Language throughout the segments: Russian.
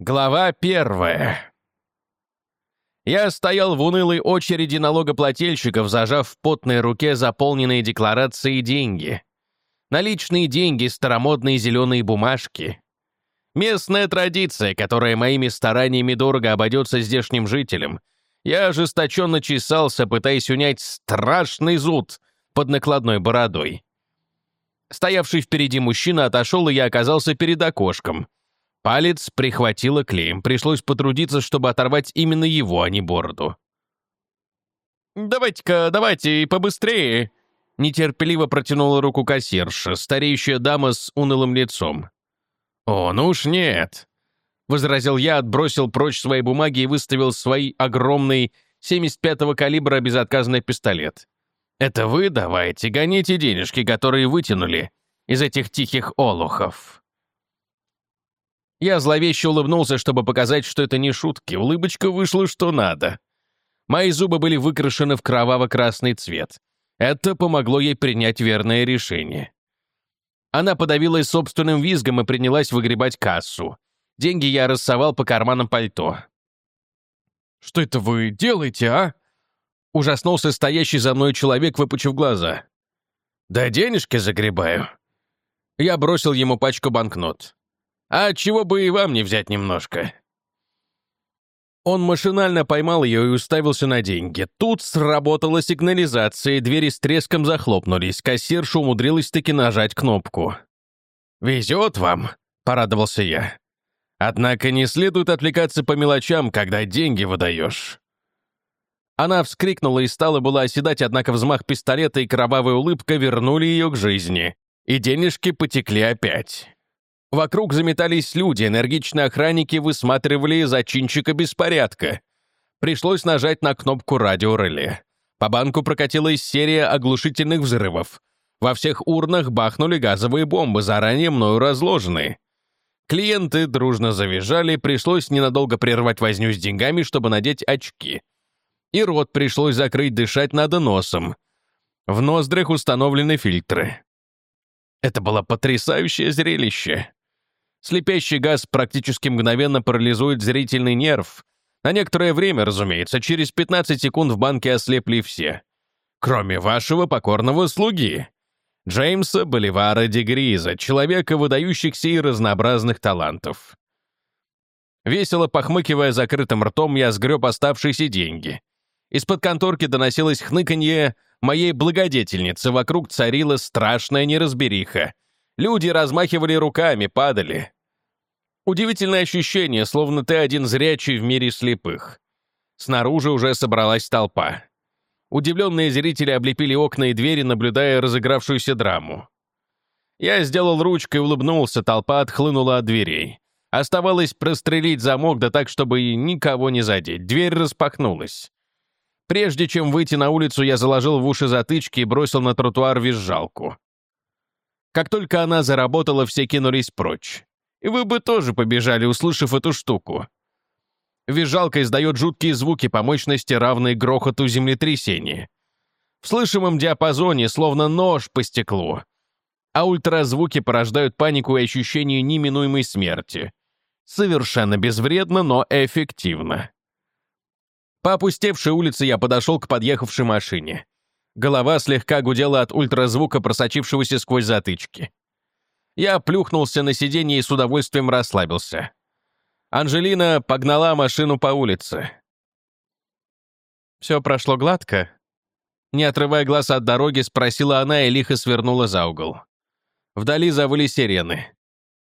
Глава первая. Я стоял в унылой очереди налогоплательщиков, зажав в потной руке заполненные декларации деньги. Наличные деньги, старомодные зеленые бумажки. Местная традиция, которая моими стараниями дорого обойдется здешним жителям. Я ожесточенно чесался, пытаясь унять страшный зуд под накладной бородой. Стоявший впереди мужчина отошел, и я оказался перед окошком — Палец прихватило клеем, пришлось потрудиться, чтобы оторвать именно его, а не бороду. «Давайте-ка, давайте, побыстрее!» Нетерпеливо протянула руку кассирша, стареющая дама с унылым лицом. «О, ну уж нет!» — возразил я, отбросил прочь свои бумаги и выставил свой огромный 75-го калибра безотказный пистолет. «Это вы давайте, гоните денежки, которые вытянули из этих тихих олухов». Я зловеще улыбнулся, чтобы показать, что это не шутки. Улыбочка вышла что надо. Мои зубы были выкрашены в кроваво-красный цвет. Это помогло ей принять верное решение. Она подавилась собственным визгом и принялась выгребать кассу. Деньги я рассовал по карманам пальто. «Что это вы делаете, а?» Ужаснулся стоящий за мной человек, выпучив глаза. «Да денежки загребаю». Я бросил ему пачку банкнот. А чего бы и вам не взять немножко?» Он машинально поймал ее и уставился на деньги. Тут сработала сигнализация, двери с треском захлопнулись. Кассирша умудрилась таки нажать кнопку. «Везет вам», — порадовался я. «Однако не следует отвлекаться по мелочам, когда деньги выдаешь». Она вскрикнула и стала была оседать, однако взмах пистолета и кровавая улыбка вернули ее к жизни. И денежки потекли опять. Вокруг заметались люди, энергичные охранники высматривали зачинщика беспорядка. Пришлось нажать на кнопку радиореле. По банку прокатилась серия оглушительных взрывов. Во всех урнах бахнули газовые бомбы, заранее мною разложенные. Клиенты дружно завизжали, пришлось ненадолго прервать возню с деньгами, чтобы надеть очки. И рот пришлось закрыть, дышать надо носом. В ноздрях установлены фильтры. Это было потрясающее зрелище. Слепящий газ практически мгновенно парализует зрительный нерв. На некоторое время, разумеется, через 15 секунд в банке ослепли все. Кроме вашего покорного слуги. Джеймса Боливара Дегриза, человека выдающихся и разнообразных талантов. Весело похмыкивая закрытым ртом, я сгреб оставшиеся деньги. Из-под конторки доносилось хныканье моей благодетельницы, вокруг царила страшная неразбериха — Люди размахивали руками, падали. Удивительное ощущение, словно ты один зрячий в мире слепых. Снаружи уже собралась толпа. Удивленные зрители облепили окна и двери, наблюдая разыгравшуюся драму. Я сделал ручкой, улыбнулся, толпа отхлынула от дверей. Оставалось прострелить замок, да так, чтобы никого не задеть. Дверь распахнулась. Прежде чем выйти на улицу, я заложил в уши затычки и бросил на тротуар визжалку. Как только она заработала, все кинулись прочь. И вы бы тоже побежали, услышав эту штуку. Визжалка издает жуткие звуки по мощности, равные грохоту землетрясения. В слышимом диапазоне, словно нож по стеклу. А ультразвуки порождают панику и ощущение неминуемой смерти. Совершенно безвредно, но эффективно. По опустевшей улице я подошел к подъехавшей машине. Голова слегка гудела от ультразвука, просочившегося сквозь затычки. Я плюхнулся на сиденье и с удовольствием расслабился. Анжелина погнала машину по улице. «Все прошло гладко?» Не отрывая глаз от дороги, спросила она и лихо свернула за угол. Вдали завыли сирены.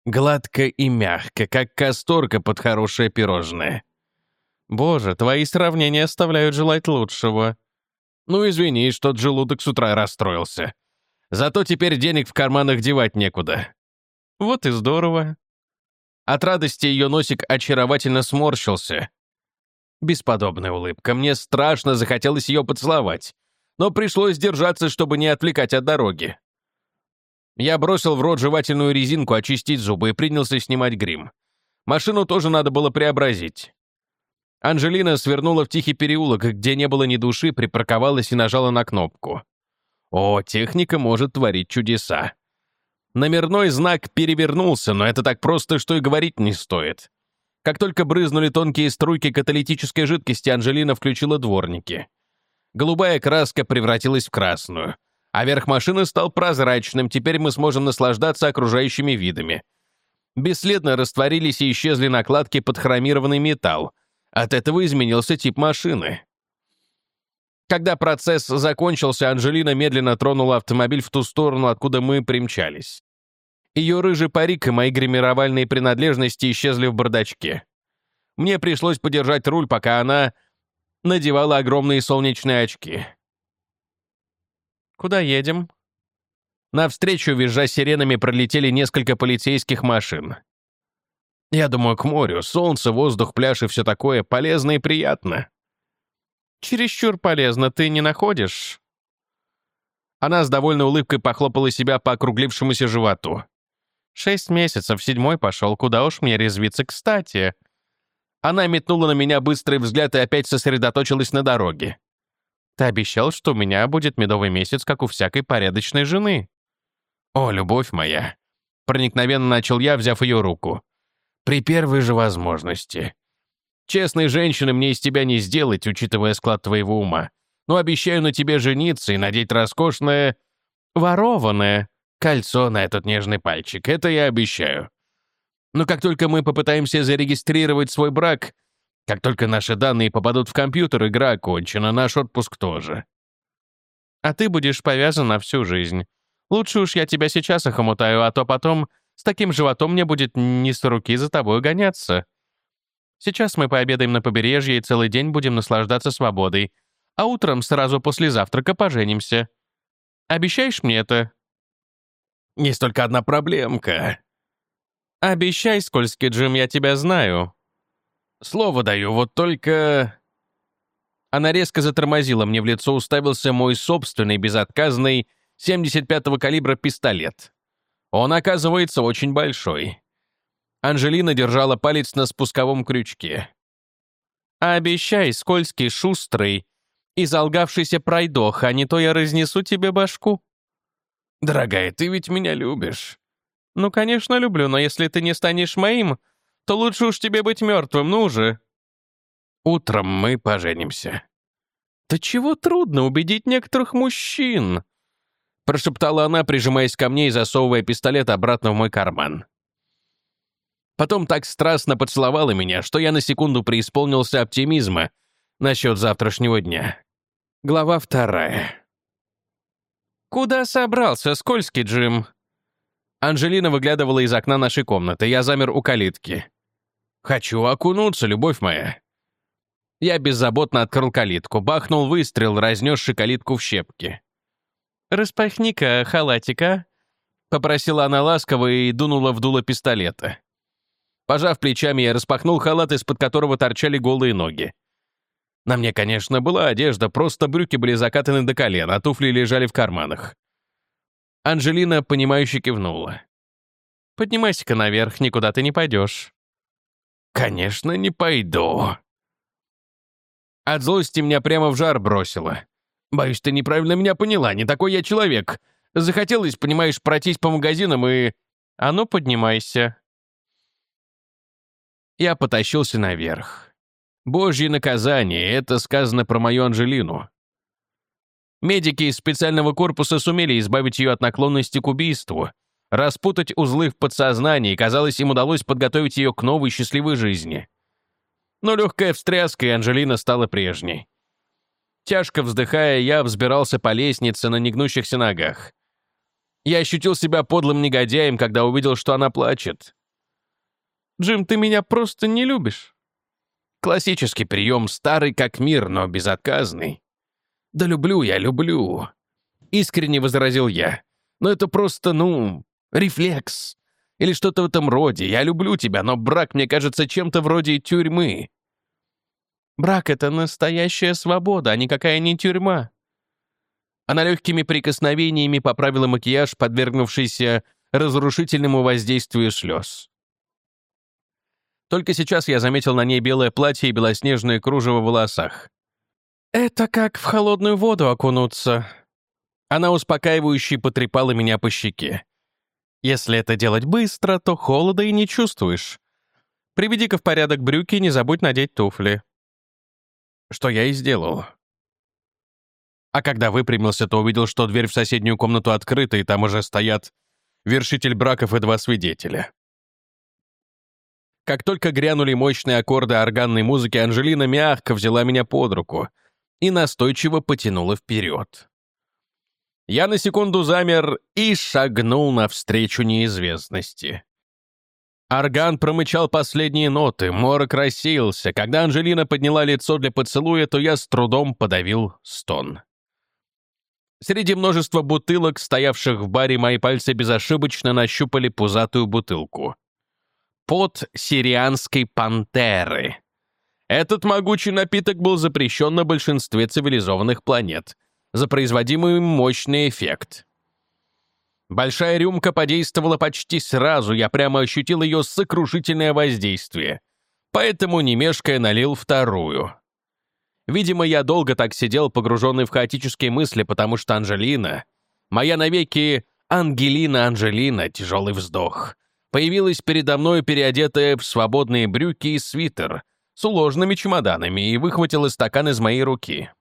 Гладко и мягко, как касторка под хорошее пирожное. «Боже, твои сравнения оставляют желать лучшего», ну, извини, что желудок с утра расстроился. Зато теперь денег в карманах девать некуда. Вот и здорово. От радости ее носик очаровательно сморщился. Бесподобная улыбка. Мне страшно захотелось ее поцеловать. Но пришлось держаться, чтобы не отвлекать от дороги. Я бросил в рот жевательную резинку, очистить зубы и принялся снимать грим. Машину тоже надо было преобразить. Анжелина свернула в тихий переулок, где не было ни души, припарковалась и нажала на кнопку. О, техника может творить чудеса. Номерной знак перевернулся, но это так просто, что и говорить не стоит. Как только брызнули тонкие струйки каталитической жидкости, Анжелина включила дворники. Голубая краска превратилась в красную, а верх машины стал прозрачным, теперь мы сможем наслаждаться окружающими видами. Бесследно растворились и исчезли накладки под хромированный металл. От этого изменился тип машины. Когда процесс закончился, Анжелина медленно тронула автомобиль в ту сторону, откуда мы примчались. Ее рыжий парик и мои гримировальные принадлежности исчезли в бардачке. Мне пришлось подержать руль, пока она надевала огромные солнечные очки. «Куда едем?» Навстречу, визжа сиренами, пролетели несколько полицейских машин. Я думаю, к морю. Солнце, воздух, пляж и все такое полезно и приятно. Чересчур полезно, ты не находишь? Она с довольной улыбкой похлопала себя по округлившемуся животу. Шесть месяцев, седьмой пошел, куда уж мне резвиться кстати. Она метнула на меня быстрый взгляд и опять сосредоточилась на дороге. Ты обещал, что у меня будет медовый месяц, как у всякой порядочной жены. О, любовь моя. Проникновенно начал я, взяв ее руку. При первой же возможности. Честной женщины мне из тебя не сделать, учитывая склад твоего ума. Но обещаю на тебе жениться и надеть роскошное... ворованное кольцо на этот нежный пальчик. Это я обещаю. Но как только мы попытаемся зарегистрировать свой брак, как только наши данные попадут в компьютер, игра окончена, наш отпуск тоже. А ты будешь повязан на всю жизнь. Лучше уж я тебя сейчас охомутаю, а то потом с таким животом мне будет не с руки за тобой гоняться. Сейчас мы пообедаем на побережье и целый день будем наслаждаться свободой. А утром, сразу после завтрака, поженимся. Обещаешь мне это?» «Есть только одна проблемка». «Обещай, скользкий Джим, я тебя знаю». «Слово даю, вот только...» Она резко затормозила, мне в лицо уставился мой собственный, безотказный, 75-го калибра пистолет. Он, оказывается, очень большой. Анжелина держала палец на спусковом крючке. «Обещай, скользкий, шустрый и залгавшийся пройдох, а не то я разнесу тебе башку». «Дорогая, ты ведь меня любишь». «Ну, конечно, люблю, но если ты не станешь моим, то лучше уж тебе быть мертвым, ну же». «Утром мы поженимся». «Да чего трудно убедить некоторых мужчин?» Прошептала она, прижимаясь ко мне и засовывая пистолет обратно в мой карман. Потом так страстно поцеловала меня, что я на секунду преисполнился оптимизма насчет завтрашнего дня. Глава вторая. «Куда собрался, скользкий Джим?» Анжелина выглядывала из окна нашей комнаты. Я замер у калитки. «Хочу окунуться, любовь моя». Я беззаботно открыл калитку, бахнул выстрел, разнесший калитку в щепки. «Распахни-ка халатика», — попросила она ласково и дунула в дуло пистолета. Пожав плечами, я распахнул халат, из-под которого торчали голые ноги. На мне, конечно, была одежда, просто брюки были закатаны до колен, а туфли лежали в карманах. Анжелина, понимающе кивнула. «Поднимайся-ка наверх, никуда ты не пойдешь». «Конечно, не пойду». От злости меня прямо в жар бросило. Боюсь, ты неправильно меня поняла, не такой я человек. Захотелось, понимаешь, пройтись по магазинам и... А ну, поднимайся. Я потащился наверх. Божье наказание, это сказано про мою Анжелину. Медики из специального корпуса сумели избавить ее от наклонности к убийству, распутать узлы в подсознании, казалось, им удалось подготовить ее к новой счастливой жизни. Но легкая встряска, и Анжелина стала прежней. Тяжко вздыхая, я взбирался по лестнице на негнущихся ногах. Я ощутил себя подлым негодяем, когда увидел, что она плачет. Джим, ты меня просто не любишь». Классический прием, старый как мир, но безотказный. «Да люблю я, люблю», — искренне возразил я. «Но это просто, ну, рефлекс. Или что-то в этом роде. Я люблю тебя, но брак мне кажется чем-то вроде тюрьмы». «Брак — это настоящая свобода, а никакая не тюрьма». Она легкими прикосновениями поправила макияж, подвергнувшийся разрушительному воздействию слез. Только сейчас я заметил на ней белое платье и белоснежное кружево в волосах. «Это как в холодную воду окунуться». Она успокаивающе потрепала меня по щеке. «Если это делать быстро, то холода и не чувствуешь. Приведи-ка в порядок брюки и не забудь надеть туфли». Что я и сделал. А когда выпрямился, то увидел, что дверь в соседнюю комнату открыта, и там уже стоят вершитель браков и два свидетеля. Как только грянули мощные аккорды органной музыки, Анжелина мягко взяла меня под руку и настойчиво потянула вперед. Я на секунду замер и шагнул навстречу неизвестности. Орган промычал последние ноты, морок рассеялся. Когда Анжелина подняла лицо для поцелуя, то я с трудом подавил стон. Среди множества бутылок, стоявших в баре, мои пальцы безошибочно нащупали пузатую бутылку. Под сирианской пантеры. Этот могучий напиток был запрещен на большинстве цивилизованных планет за производимый мощный эффект. Большая рюмка подействовала почти сразу, я прямо ощутил ее сокрушительное воздействие. Поэтому, не налил вторую. Видимо, я долго так сидел, погруженный в хаотические мысли, потому что Анжелина, моя навеки Ангелина Анжелина, тяжелый вздох, появилась передо мной, переодетая в свободные брюки и свитер, с уложенными чемоданами, и выхватила стакан из моей руки.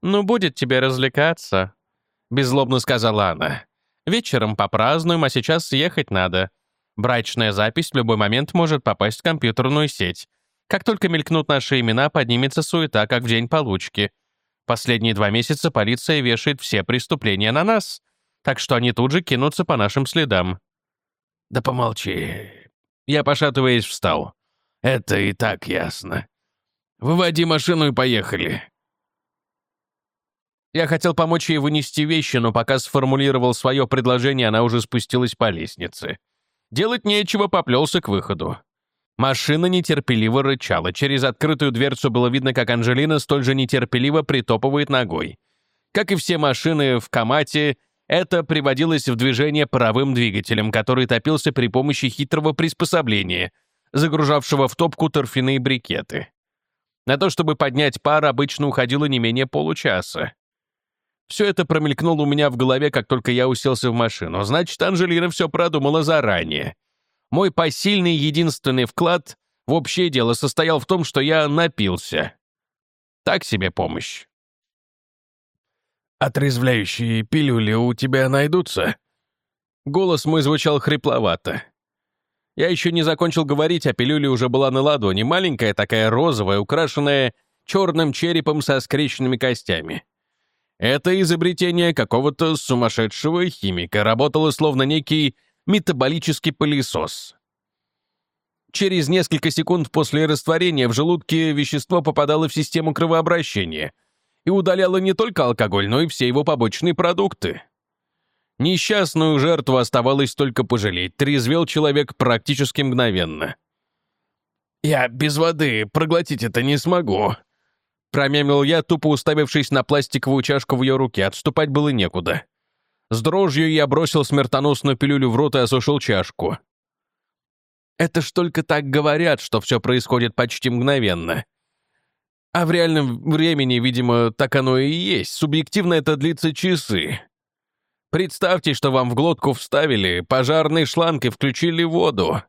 «Ну, будет тебе развлекаться», — беззлобно сказала она. «Вечером попразднуем, а сейчас съехать надо. Брачная запись в любой момент может попасть в компьютерную сеть. Как только мелькнут наши имена, поднимется суета, как в день получки. Последние два месяца полиция вешает все преступления на нас, так что они тут же кинутся по нашим следам». «Да помолчи». Я, пошатываясь, встал. «Это и так ясно. Выводи машину и поехали». Я хотел помочь ей вынести вещи, но пока сформулировал свое предложение, она уже спустилась по лестнице. Делать нечего, поплелся к выходу. Машина нетерпеливо рычала. Через открытую дверцу было видно, как Анжелина столь же нетерпеливо притопывает ногой. Как и все машины в Камате, это приводилось в движение паровым двигателем, который топился при помощи хитрого приспособления, загружавшего в топку торфяные брикеты. На то, чтобы поднять пар, обычно уходило не менее получаса. Все это промелькнуло у меня в голове, как только я уселся в машину. Значит, Анжелина все продумала заранее. Мой посильный единственный вклад в общее дело состоял в том, что я напился. Так себе помощь. «Отрезвляющие пилюли у тебя найдутся?» Голос мой звучал хрипловато. Я еще не закончил говорить, а пилюля уже была на ладони, маленькая такая розовая, украшенная черным черепом со скрещенными костями. Это изобретение какого-то сумасшедшего химика работало словно некий метаболический пылесос. Через несколько секунд после растворения в желудке вещество попадало в систему кровообращения и удаляло не только алкоголь, но и все его побочные продукты. Несчастную жертву оставалось только пожалеть, трезвел человек практически мгновенно. «Я без воды проглотить это не смогу», — промямлил я, тупо уставившись на пластиковую чашку в ее руке, отступать было некуда. С дрожью я бросил смертоносную пилюлю в рот и осушил чашку. Это ж только так говорят, что все происходит почти мгновенно. А в реальном времени, видимо, так оно и есть. Субъективно это длится часы. Представьте, что вам в глотку вставили пожарный шланг и включили воду.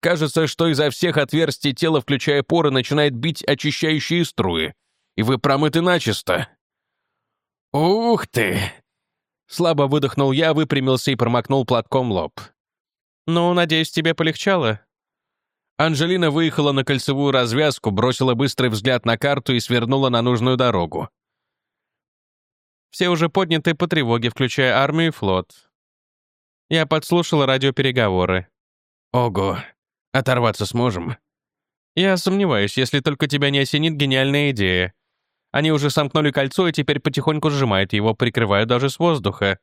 Кажется, что изо всех отверстий тела, включая поры, начинает бить очищающие струи, и вы промыты начисто. Ух ты! Слабо выдохнул я, выпрямился и промокнул платком лоб. «Ну, надеюсь, тебе полегчало?» Анжелина выехала на кольцевую развязку, бросила быстрый взгляд на карту и свернула на нужную дорогу. Все уже подняты по тревоге, включая армию и флот. Я подслушала радиопереговоры. Ого, оторваться сможем? Я сомневаюсь, если только тебя не осенит гениальная идея. Они уже сомкнули кольцо и теперь потихоньку сжимают его, прикрывая даже с воздуха.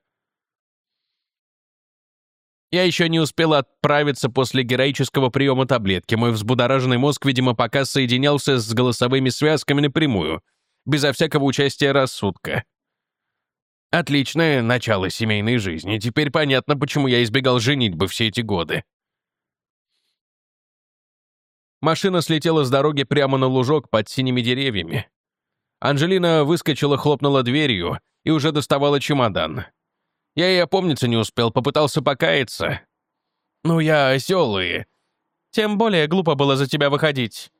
Я еще не успел отправиться после героического приема таблетки. Мой взбудораженный мозг, видимо, пока соединялся с голосовыми связками напрямую, безо всякого участия рассудка. Отличное начало семейной жизни. Теперь понятно, почему я избегал женитьбы все эти годы. Машина слетела с дороги прямо на лужок под синими деревьями. Анжелина выскочила, хлопнула дверью и уже доставала чемодан. Я и опомниться не успел, попытался покаяться. «Ну я осел и...» Тем более глупо было за тебя выходить.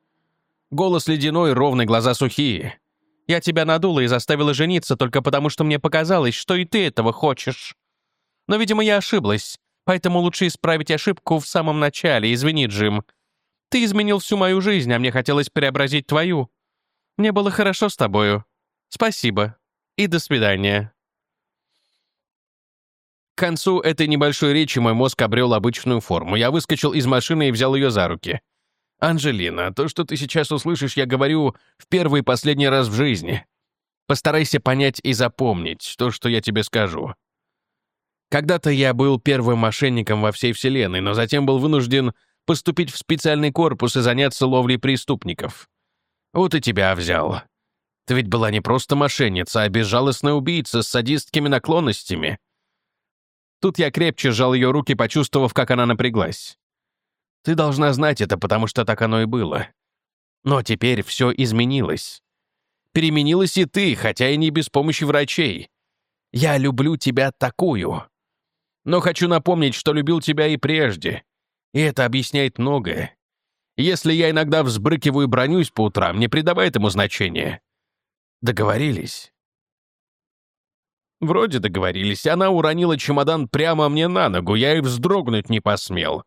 Голос ледяной, ровный, глаза сухие. Я тебя надула и заставила жениться только потому, что мне показалось, что и ты этого хочешь. Но, видимо, я ошиблась, поэтому лучше исправить ошибку в самом начале, извини, Джим. Ты изменил всю мою жизнь, а мне хотелось преобразить твою. Мне было хорошо с тобою. Спасибо. И до свидания. К концу этой небольшой речи мой мозг обрел обычную форму. Я выскочил из машины и взял ее за руки. «Анжелина, то, что ты сейчас услышишь, я говорю в первый и последний раз в жизни. Постарайся понять и запомнить то, что я тебе скажу. Когда-то я был первым мошенником во всей Вселенной, но затем был вынужден поступить в специальный корпус и заняться ловлей преступников. Вот и тебя взял. Ты ведь была не просто мошенница, а безжалостная убийца с садистскими наклонностями. Тут я крепче сжал ее руки, почувствовав, как она напряглась. Ты должна знать это, потому что так оно и было. Но теперь все изменилось. Переменилась и ты, хотя и не без помощи врачей. Я люблю тебя такую. Но хочу напомнить, что любил тебя и прежде. И это объясняет многое. Если я иногда взбрыкиваю и бронюсь по утрам, не придавай этому значения. Договорились? Вроде договорились. Она уронила чемодан прямо мне на ногу, я и вздрогнуть не посмел.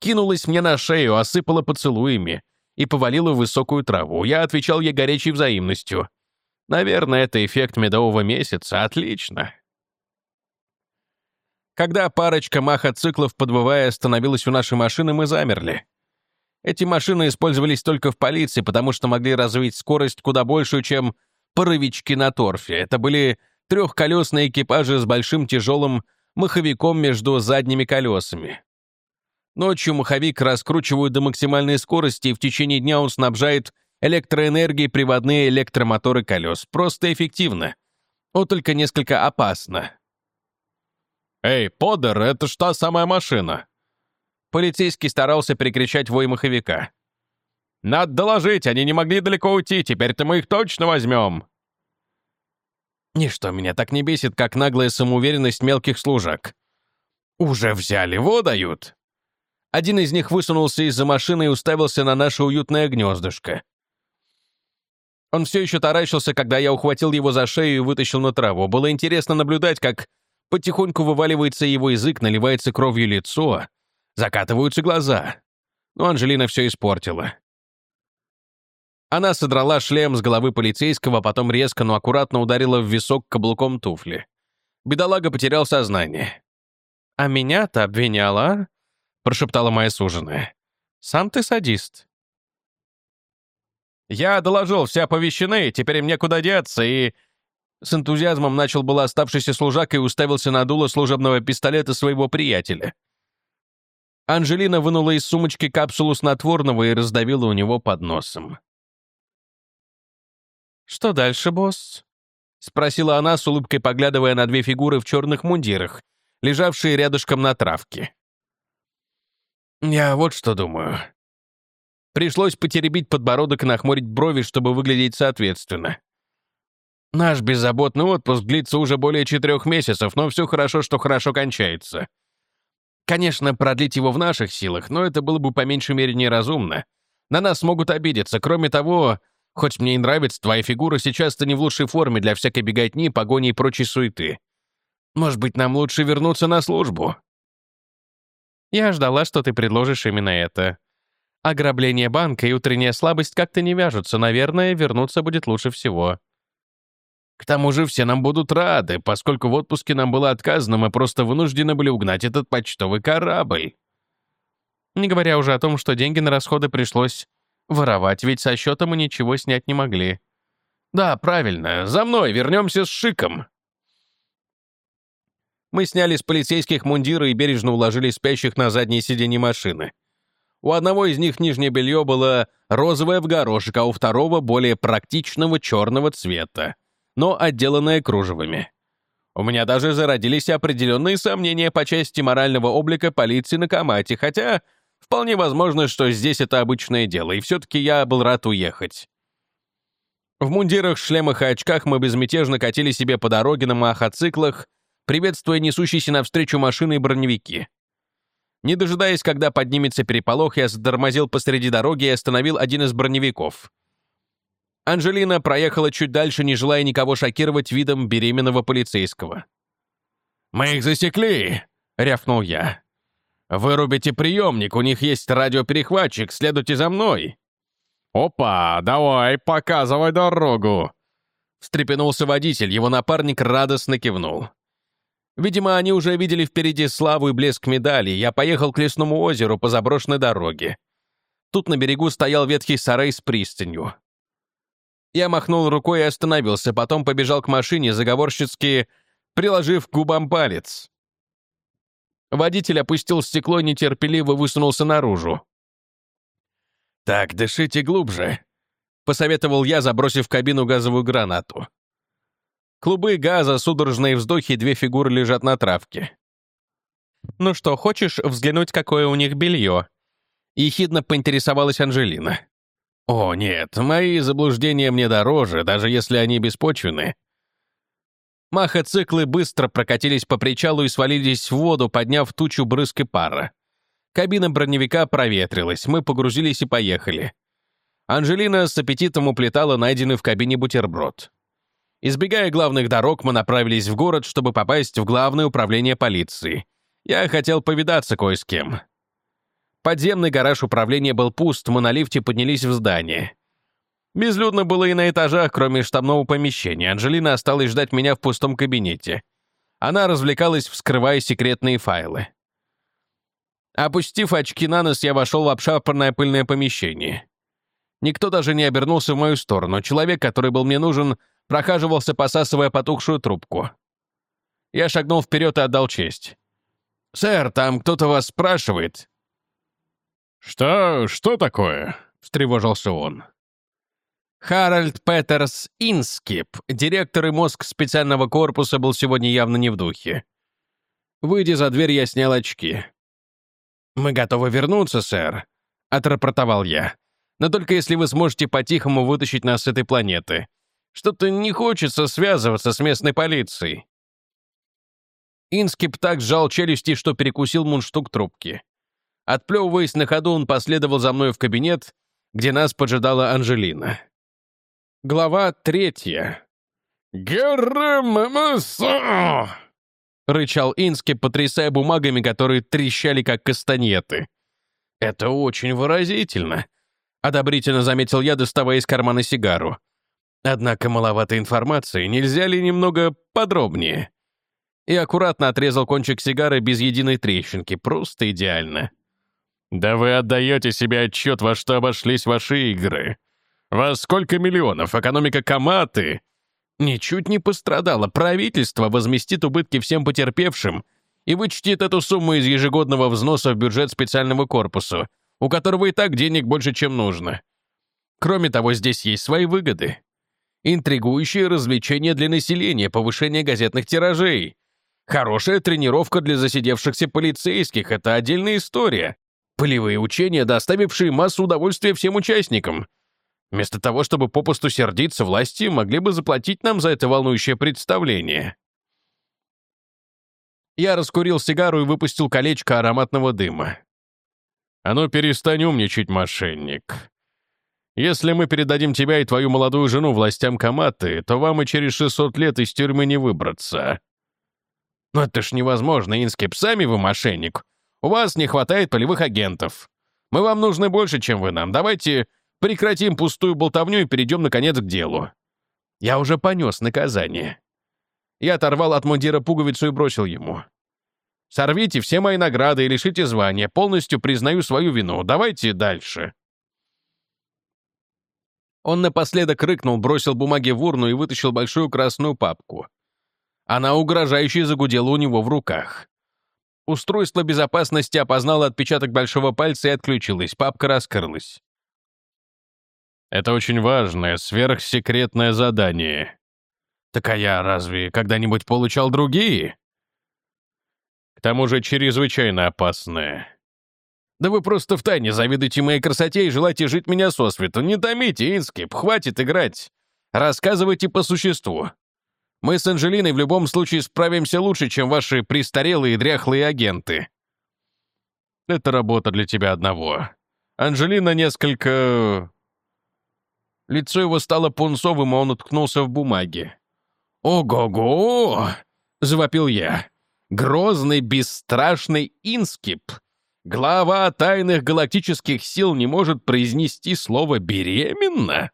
Кинулась мне на шею, осыпала поцелуями и повалила в высокую траву. Я отвечал ей горячей взаимностью. Наверное, это эффект медового месяца. Отлично. Когда парочка маха-циклов, подвывая, остановилась у нашей машины, мы замерли. Эти машины использовались только в полиции, потому что могли развить скорость куда большую, чем паровички на торфе. Это были трехколесные экипажи с большим тяжелым маховиком между задними колесами. Ночью маховик раскручивают до максимальной скорости, и в течение дня он снабжает электроэнергией приводные электромоторы колес. Просто эффективно. Вот только несколько опасно. «Эй, Подер, это что самая машина?» Полицейский старался перекричать вой маховика. «Надо доложить, они не могли далеко уйти, теперь-то мы их точно возьмем!» Ничто меня так не бесит, как наглая самоуверенность мелких служак. «Уже взяли, во дают!» Один из них высунулся из-за машины и уставился на наше уютное гнездышко. Он все еще таращился, когда я ухватил его за шею и вытащил на траву. Было интересно наблюдать, как потихоньку вываливается его язык, наливается кровью лицо, закатываются глаза. Но Анжелина все испортила. Она содрала шлем с головы полицейского, потом резко, но аккуратно ударила в висок каблуком туфли. Бедолага потерял сознание. «А меня-то обвиняла, а?» — прошептала моя суженая. «Сам ты садист». «Я доложил, все оповещены, теперь им некуда деться, и...» С энтузиазмом начал было оставшийся служак и уставился на дуло служебного пистолета своего приятеля. Анжелина вынула из сумочки капсулу снотворного и раздавила у него под носом. «Что дальше, босс?» — спросила она с улыбкой, поглядывая на две фигуры в черных мундирах, лежавшие рядышком на травке. «Я вот что думаю». Пришлось потеребить подбородок и нахмурить брови, чтобы выглядеть соответственно. Наш беззаботный отпуск длится уже более четырех месяцев, но все хорошо, что хорошо кончается. Конечно, продлить его в наших силах, но это было бы по меньшей мере неразумно. На нас могут обидеться. Кроме того, Хоть мне и нравится твоя фигура, сейчас ты не в лучшей форме для всякой беготни, погони и прочей суеты. Может быть, нам лучше вернуться на службу?» Я ждала, что ты предложишь именно это. Ограбление банка и утренняя слабость как-то не вяжутся. Наверное, вернуться будет лучше всего. К тому же все нам будут рады, поскольку в отпуске нам было отказано, мы просто вынуждены были угнать этот почтовый корабль. Не говоря уже о том, что деньги на расходы пришлось Воровать ведь со счета мы ничего снять не могли. Да, правильно. За мной, вернемся с шиком. Мы сняли с полицейских мундиры и бережно уложили спящих на заднее сиденье машины. У одного из них нижнее белье было розовое в горошек, а у второго более практичного черного цвета, но отделанное кружевами. У меня даже зародились определенные сомнения по части морального облика полиции на Камате, хотя Вполне возможно, что здесь это обычное дело, и все-таки я был рад уехать. В мундирах, шлемах и очках мы безмятежно катили себе по дороге на махоциклах, приветствуя несущиеся навстречу машины и броневики. Не дожидаясь, когда поднимется переполох, я затормозил посреди дороги и остановил один из броневиков. Анжелина проехала чуть дальше, не желая никого шокировать видом беременного полицейского. «Мы их засекли!» — рявкнул я. «Вырубите приемник, у них есть радиоперехватчик, следуйте за мной!» «Опа, давай, показывай дорогу!» Встрепенулся водитель, его напарник радостно кивнул. Видимо, они уже видели впереди славу и блеск медали. Я поехал к лесному озеру по заброшенной дороге. Тут на берегу стоял ветхий сарай с пристанью. Я махнул рукой и остановился, потом побежал к машине, заговорщицки приложив к губам палец. Водитель опустил стекло и нетерпеливо высунулся наружу. «Так, дышите глубже», — посоветовал я, забросив в кабину газовую гранату. Клубы газа, судорожные вздохи, две фигуры лежат на травке. «Ну что, хочешь взглянуть, какое у них белье?» Ехидно поинтересовалась Анжелина. «О, нет, мои заблуждения мне дороже, даже если они беспочвены». Махоциклы быстро прокатились по причалу и свалились в воду, подняв тучу брызг и пара. Кабина броневика проветрилась, мы погрузились и поехали. Анжелина с аппетитом уплетала найденный в кабине бутерброд. Избегая главных дорог, мы направились в город, чтобы попасть в главное управление полиции. Я хотел повидаться кое с кем. Подземный гараж управления был пуст, мы на лифте поднялись в здание. Безлюдно было и на этажах, кроме штабного помещения. Анжелина осталась ждать меня в пустом кабинете. Она развлекалась, вскрывая секретные файлы. Опустив очки на нос, я вошел в обшарпанное пыльное помещение. Никто даже не обернулся в мою сторону. Человек, который был мне нужен, прохаживался, посасывая потухшую трубку. Я шагнул вперед и отдал честь. «Сэр, там кто-то вас спрашивает». «Что... что такое?» — встревожился он. Харальд Петерс Инскип, директор и мозг специального корпуса, был сегодня явно не в духе. Выйдя за дверь, я снял очки. «Мы готовы вернуться, сэр», — отрапортовал я. «Но только если вы сможете по-тихому вытащить нас с этой планеты. Что-то не хочется связываться с местной полицией». Инскип так сжал челюсти, что перекусил мундштук трубки. Отплевываясь на ходу, он последовал за мной в кабинет, где нас поджидала Анжелина. Глава третья. «Гереммасо!» — рычал Ински, потрясая бумагами, которые трещали, как кастанеты. «Это очень выразительно», — одобрительно заметил я, доставая из кармана сигару. «Однако маловато информации. Нельзя ли немного подробнее?» И аккуратно отрезал кончик сигары без единой трещинки. Просто идеально. «Да вы отдаете себе отчет, во что обошлись ваши игры», «Во сколько миллионов? Экономика Каматы?» «Ничуть не пострадало. Правительство возместит убытки всем потерпевшим и вычтет эту сумму из ежегодного взноса в бюджет специального корпуса, у которого и так денег больше, чем нужно. Кроме того, здесь есть свои выгоды. Интригующие развлечения для населения, повышение газетных тиражей. Хорошая тренировка для засидевшихся полицейских — это отдельная история. Полевые учения, доставившие массу удовольствия всем участникам — Вместо того, чтобы попусту сердиться, власти могли бы заплатить нам за это волнующее представление. Я раскурил сигару и выпустил колечко ароматного дыма. «А ну, перестань умничать, мошенник. Если мы передадим тебя и твою молодую жену властям Каматы, то вам и через 600 лет из тюрьмы не выбраться». «Но это ж невозможно, Инскип, сами вы мошенник. У вас не хватает полевых агентов. Мы вам нужны больше, чем вы нам. Давайте Прекратим пустую болтовню и перейдем, наконец, к делу. Я уже понес наказание. Я оторвал от мундира пуговицу и бросил ему. Сорвите все мои награды и лишите звания. Полностью признаю свою вину. Давайте дальше. Он напоследок рыкнул, бросил бумаги в урну и вытащил большую красную папку. Она угрожающе загудела у него в руках. Устройство безопасности опознало отпечаток большого пальца и отключилось. Папка раскрылась. Это очень важное, сверхсекретное задание. Так а я разве когда-нибудь получал другие? К тому же чрезвычайно опасное. Да вы просто втайне завидуете моей красоте и желаете жить меня сосвету. Не томите, Инскип, хватит играть. Рассказывайте по существу. Мы с Анжелиной в любом случае справимся лучше, чем ваши престарелые дряхлые агенты. Это работа для тебя одного. Анжелина несколько...» Лицо его стало пунцовым, и он уткнулся в бумаге. «Ого-го!» — завопил я. «Грозный, бесстрашный Инскип. Глава тайных галактических сил не может произнести слово «беременна»?»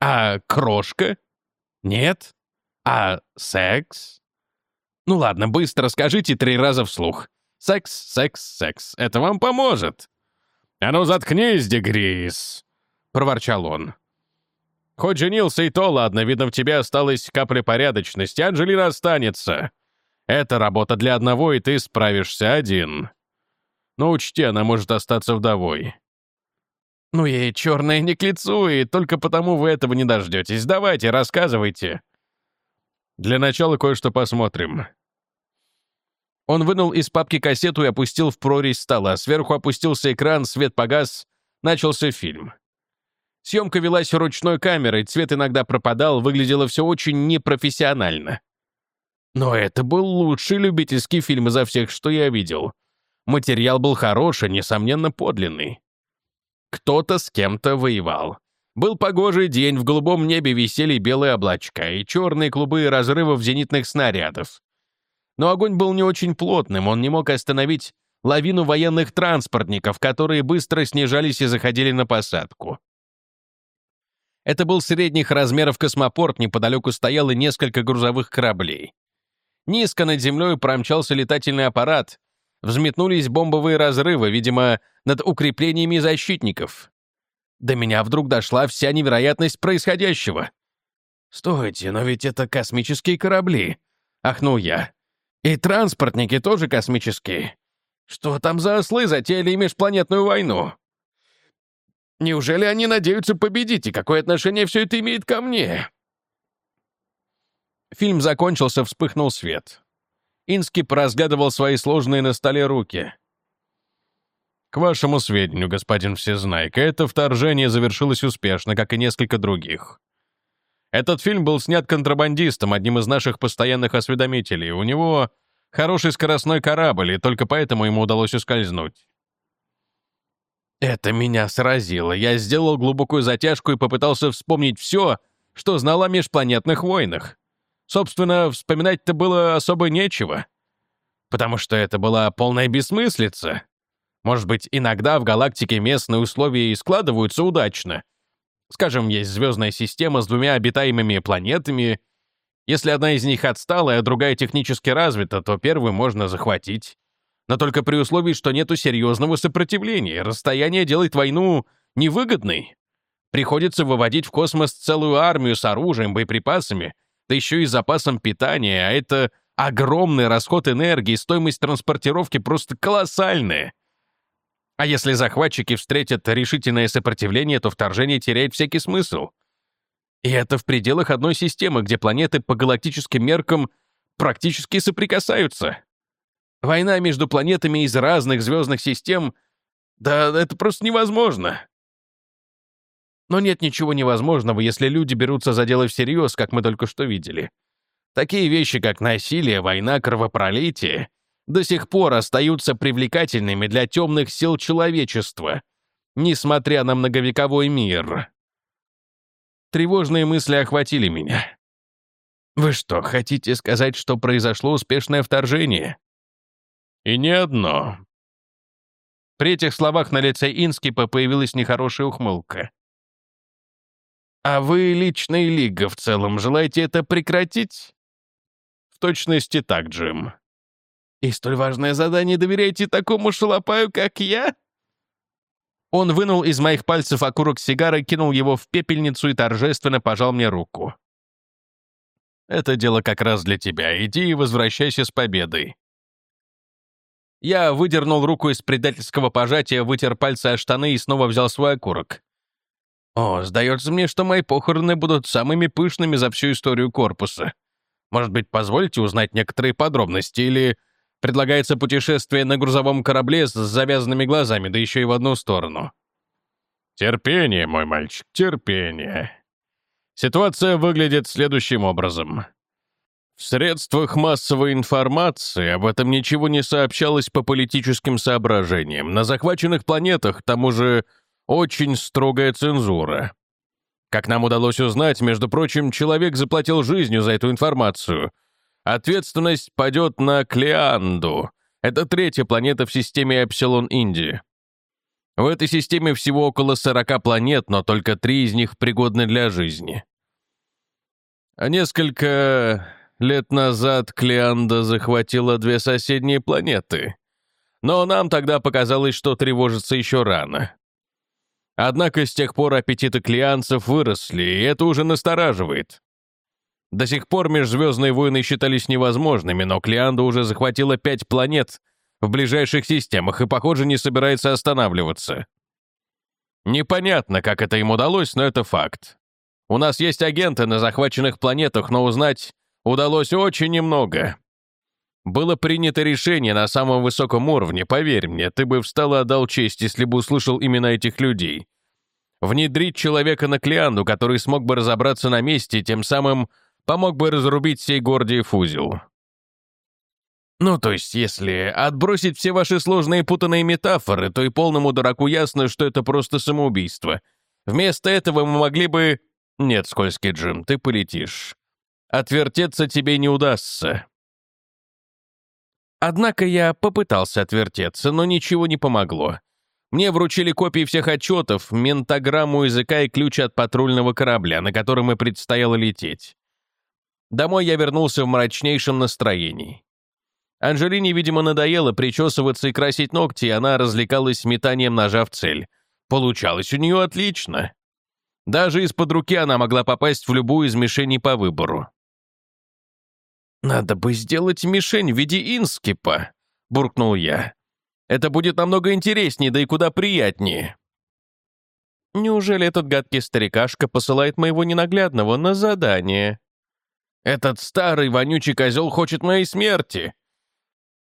«А крошка? Нет? А секс?» «Ну ладно, быстро скажите три раза вслух. Секс, секс, секс. Это вам поможет». «А ну заткнись, Дегрис!» — проворчал он. «Хоть женился и то, ладно, видно, в тебе осталась капля порядочности, Анжелина останется. Это работа для одного, и ты справишься один. Но учти, она может остаться вдовой». «Ну ей черное не к лицу, и только потому вы этого не дождетесь. Давайте, рассказывайте». «Для начала кое-что посмотрим. Он вынул из папки кассету и опустил в прорезь стола. Сверху опустился экран, свет погас. Начался фильм. Съемка велась ручной камерой, цвет иногда пропадал, выглядело все очень непрофессионально. Но это был лучший любительский фильм изо всех, что я видел. Материал был хороший, несомненно, подлинный. Кто-то с кем-то воевал. Был погожий день, в голубом небе висели белые облачка и черные клубы разрывов зенитных снарядов. Но огонь был не очень плотным, он не мог остановить лавину военных транспортников, которые быстро снижались и заходили на посадку. Это был средних размеров космопорт, неподалеку стояло несколько грузовых кораблей. Низко над землей промчался летательный аппарат, взметнулись бомбовые разрывы, видимо, над укреплениями защитников. До меня вдруг дошла вся невероятность происходящего. «Стойте, но ведь это космические корабли», — ахнул я. И транспортники тоже космические. Что там за ослы затеяли межпланетную войну? Неужели они надеются победить, и какое отношение все это имеет ко мне? Фильм закончился, вспыхнул свет. Инский разглядывал свои сложные на столе руки. «К вашему сведению, господин Всезнайка, это вторжение завершилось успешно, как и несколько других. Этот фильм был снят контрабандистом, одним из наших постоянных осведомителей. У него хороший скоростной корабль, и только поэтому ему удалось ускользнуть. Это меня сразило. Я сделал глубокую затяжку и попытался вспомнить все, что знал о межпланетных войнах. Собственно, вспоминать-то было особо нечего. Потому что это была полная бессмыслица. Может быть, иногда в галактике местные условия и складываются удачно, Скажем, есть звездная система с двумя обитаемыми планетами. Если одна из них отстала, а другая технически развита, то первую можно захватить. Но только при условии, что нету серьезного сопротивления. Расстояние делает войну невыгодной. Приходится выводить в космос целую армию с оружием, боеприпасами, да еще и запасом питания, а это огромный расход энергии, стоимость транспортировки просто колоссальная. А если захватчики встретят решительное сопротивление, то вторжение теряет всякий смысл. И это в пределах одной системы, где планеты по галактическим меркам практически соприкасаются. Война между планетами из разных звездных систем — да это просто невозможно. Но нет ничего невозможного, если люди берутся за дело всерьез, как мы только что видели. Такие вещи, как насилие, война, кровопролитие — до сих пор остаются привлекательными для темных сил человечества, несмотря на многовековой мир. Тревожные мысли охватили меня. Вы что, хотите сказать, что произошло успешное вторжение? И не одно. При этих словах на лице Инскипа появилась нехорошая ухмылка. «А вы, личная лига, в целом, желаете это прекратить?» «В точности так, Джим. И столь важное задание доверяете такому шалопаю, как я?» Он вынул из моих пальцев окурок сигары, кинул его в пепельницу и торжественно пожал мне руку. «Это дело как раз для тебя. Иди и возвращайся с победой». Я выдернул руку из предательского пожатия, вытер пальцы о штаны и снова взял свой окурок. О, сдается мне, что мои похороны будут самыми пышными за всю историю корпуса. Может быть, позвольте узнать некоторые подробности или Предлагается путешествие на грузовом корабле с завязанными глазами, да еще и в одну сторону. Терпение, мой мальчик, терпение. Ситуация выглядит следующим образом. В средствах массовой информации об этом ничего не сообщалось по политическим соображениям. На захваченных планетах, к тому же, очень строгая цензура. Как нам удалось узнать, между прочим, человек заплатил жизнью за эту информацию. Ответственность падет на Клеанду. Это третья планета в системе Эпсилон Индии. В этой системе всего около 40 планет, но только три из них пригодны для жизни. А несколько лет назад Клеанда захватила две соседние планеты. Но нам тогда показалось, что тревожиться еще рано. Однако с тех пор аппетиты клианцев выросли, и это уже настораживает. До сих пор межзвездные войны считались невозможными, но Клеанда уже захватила пять планет в ближайших системах и, похоже, не собирается останавливаться. Непонятно, как это им удалось, но это факт. У нас есть агенты на захваченных планетах, но узнать удалось очень немного. Было принято решение на самом высоком уровне, поверь мне, ты бы встал и отдал честь, если бы услышал именно этих людей. Внедрить человека на Клеанду, который смог бы разобраться на месте, тем самым помог бы разрубить сей Гордиев узел. Ну, то есть, если отбросить все ваши сложные путанные метафоры, то и полному дураку ясно, что это просто самоубийство. Вместо этого мы могли бы... Нет, скользкий Джим, ты полетишь. Отвертеться тебе не удастся. Однако я попытался отвертеться, но ничего не помогло. Мне вручили копии всех отчетов, ментограмму языка и ключ от патрульного корабля, на котором и предстояло лететь. Домой я вернулся в мрачнейшем настроении. Анжелине, видимо, надоело причесываться и красить ногти, и она развлекалась метанием ножа в цель. Получалось у нее отлично. Даже из-под руки она могла попасть в любую из мишеней по выбору. «Надо бы сделать мишень в виде инскипа», — буркнул я. «Это будет намного интереснее, да и куда приятнее». «Неужели этот гадкий старикашка посылает моего ненаглядного на задание?» «Этот старый вонючий козел хочет моей смерти»,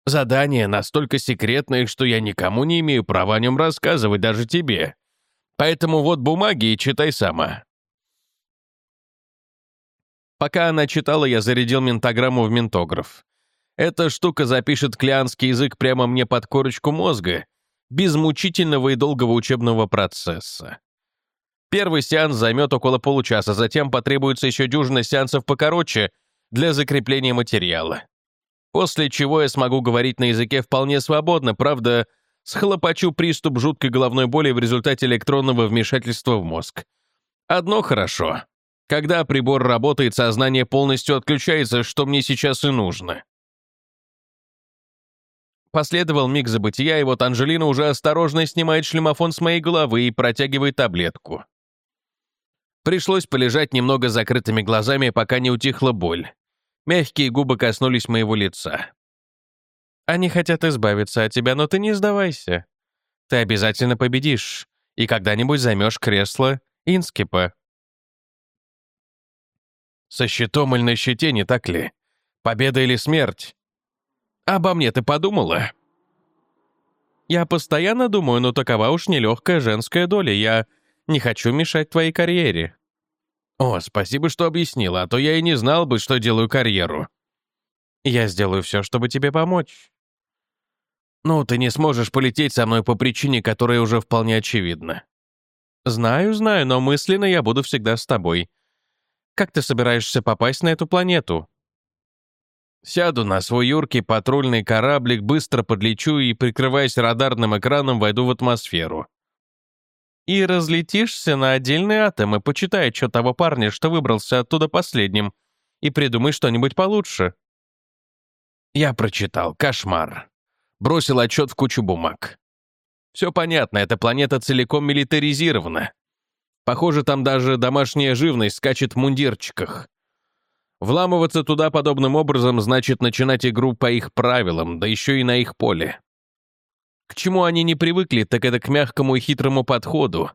Задание настолько секретное, что я никому не имею права о нем рассказывать, даже тебе. Поэтому вот бумаги и читай сама. Пока она читала, я зарядил ментограмму в ментограф. Эта штука запишет клианский язык прямо мне под корочку мозга, без мучительного и долгого учебного процесса. Первый сеанс займет около получаса, затем потребуется еще дюжина сеансов покороче для закрепления материала. После чего я смогу говорить на языке вполне свободно, правда, схлопочу приступ жуткой головной боли в результате электронного вмешательства в мозг. Одно хорошо. Когда прибор работает, сознание полностью отключается, что мне сейчас и нужно. Последовал миг забытия, и вот Анжелина уже осторожно снимает шлемофон с моей головы и протягивает таблетку. Пришлось полежать немного закрытыми глазами, пока не утихла боль. Мягкие губы коснулись моего лица. «Они хотят избавиться от тебя, но ты не сдавайся. Ты обязательно победишь, и когда-нибудь займешь кресло Инскипа». Со щитом или на щите, не так ли? Победа или смерть? Обо мне ты подумала? Я постоянно думаю, но такова уж нелегкая женская доля. Я не хочу мешать твоей карьере. О, спасибо, что объяснила, а то я и не знал бы, что делаю карьеру. Я сделаю все, чтобы тебе помочь. Ну, ты не сможешь полететь со мной по причине, которая уже вполне очевидна. Знаю, знаю, но мысленно я буду всегда с тобой. Как ты собираешься попасть на эту планету?» «Сяду на свой юркий патрульный кораблик, быстро подлечу и, прикрываясь радарным экраном, войду в атмосферу». «И разлетишься на отдельные атомы, почитай отчет того парня, что выбрался оттуда последним, и придумай что-нибудь получше». Я прочитал. Кошмар. Бросил отчет в кучу бумаг. Все понятно, эта планета целиком милитаризирована. Похоже, там даже домашняя живность скачет в мундирчиках. Вламываться туда подобным образом значит начинать игру по их правилам, да еще и на их поле. К чему они не привыкли, так это к мягкому и хитрому подходу,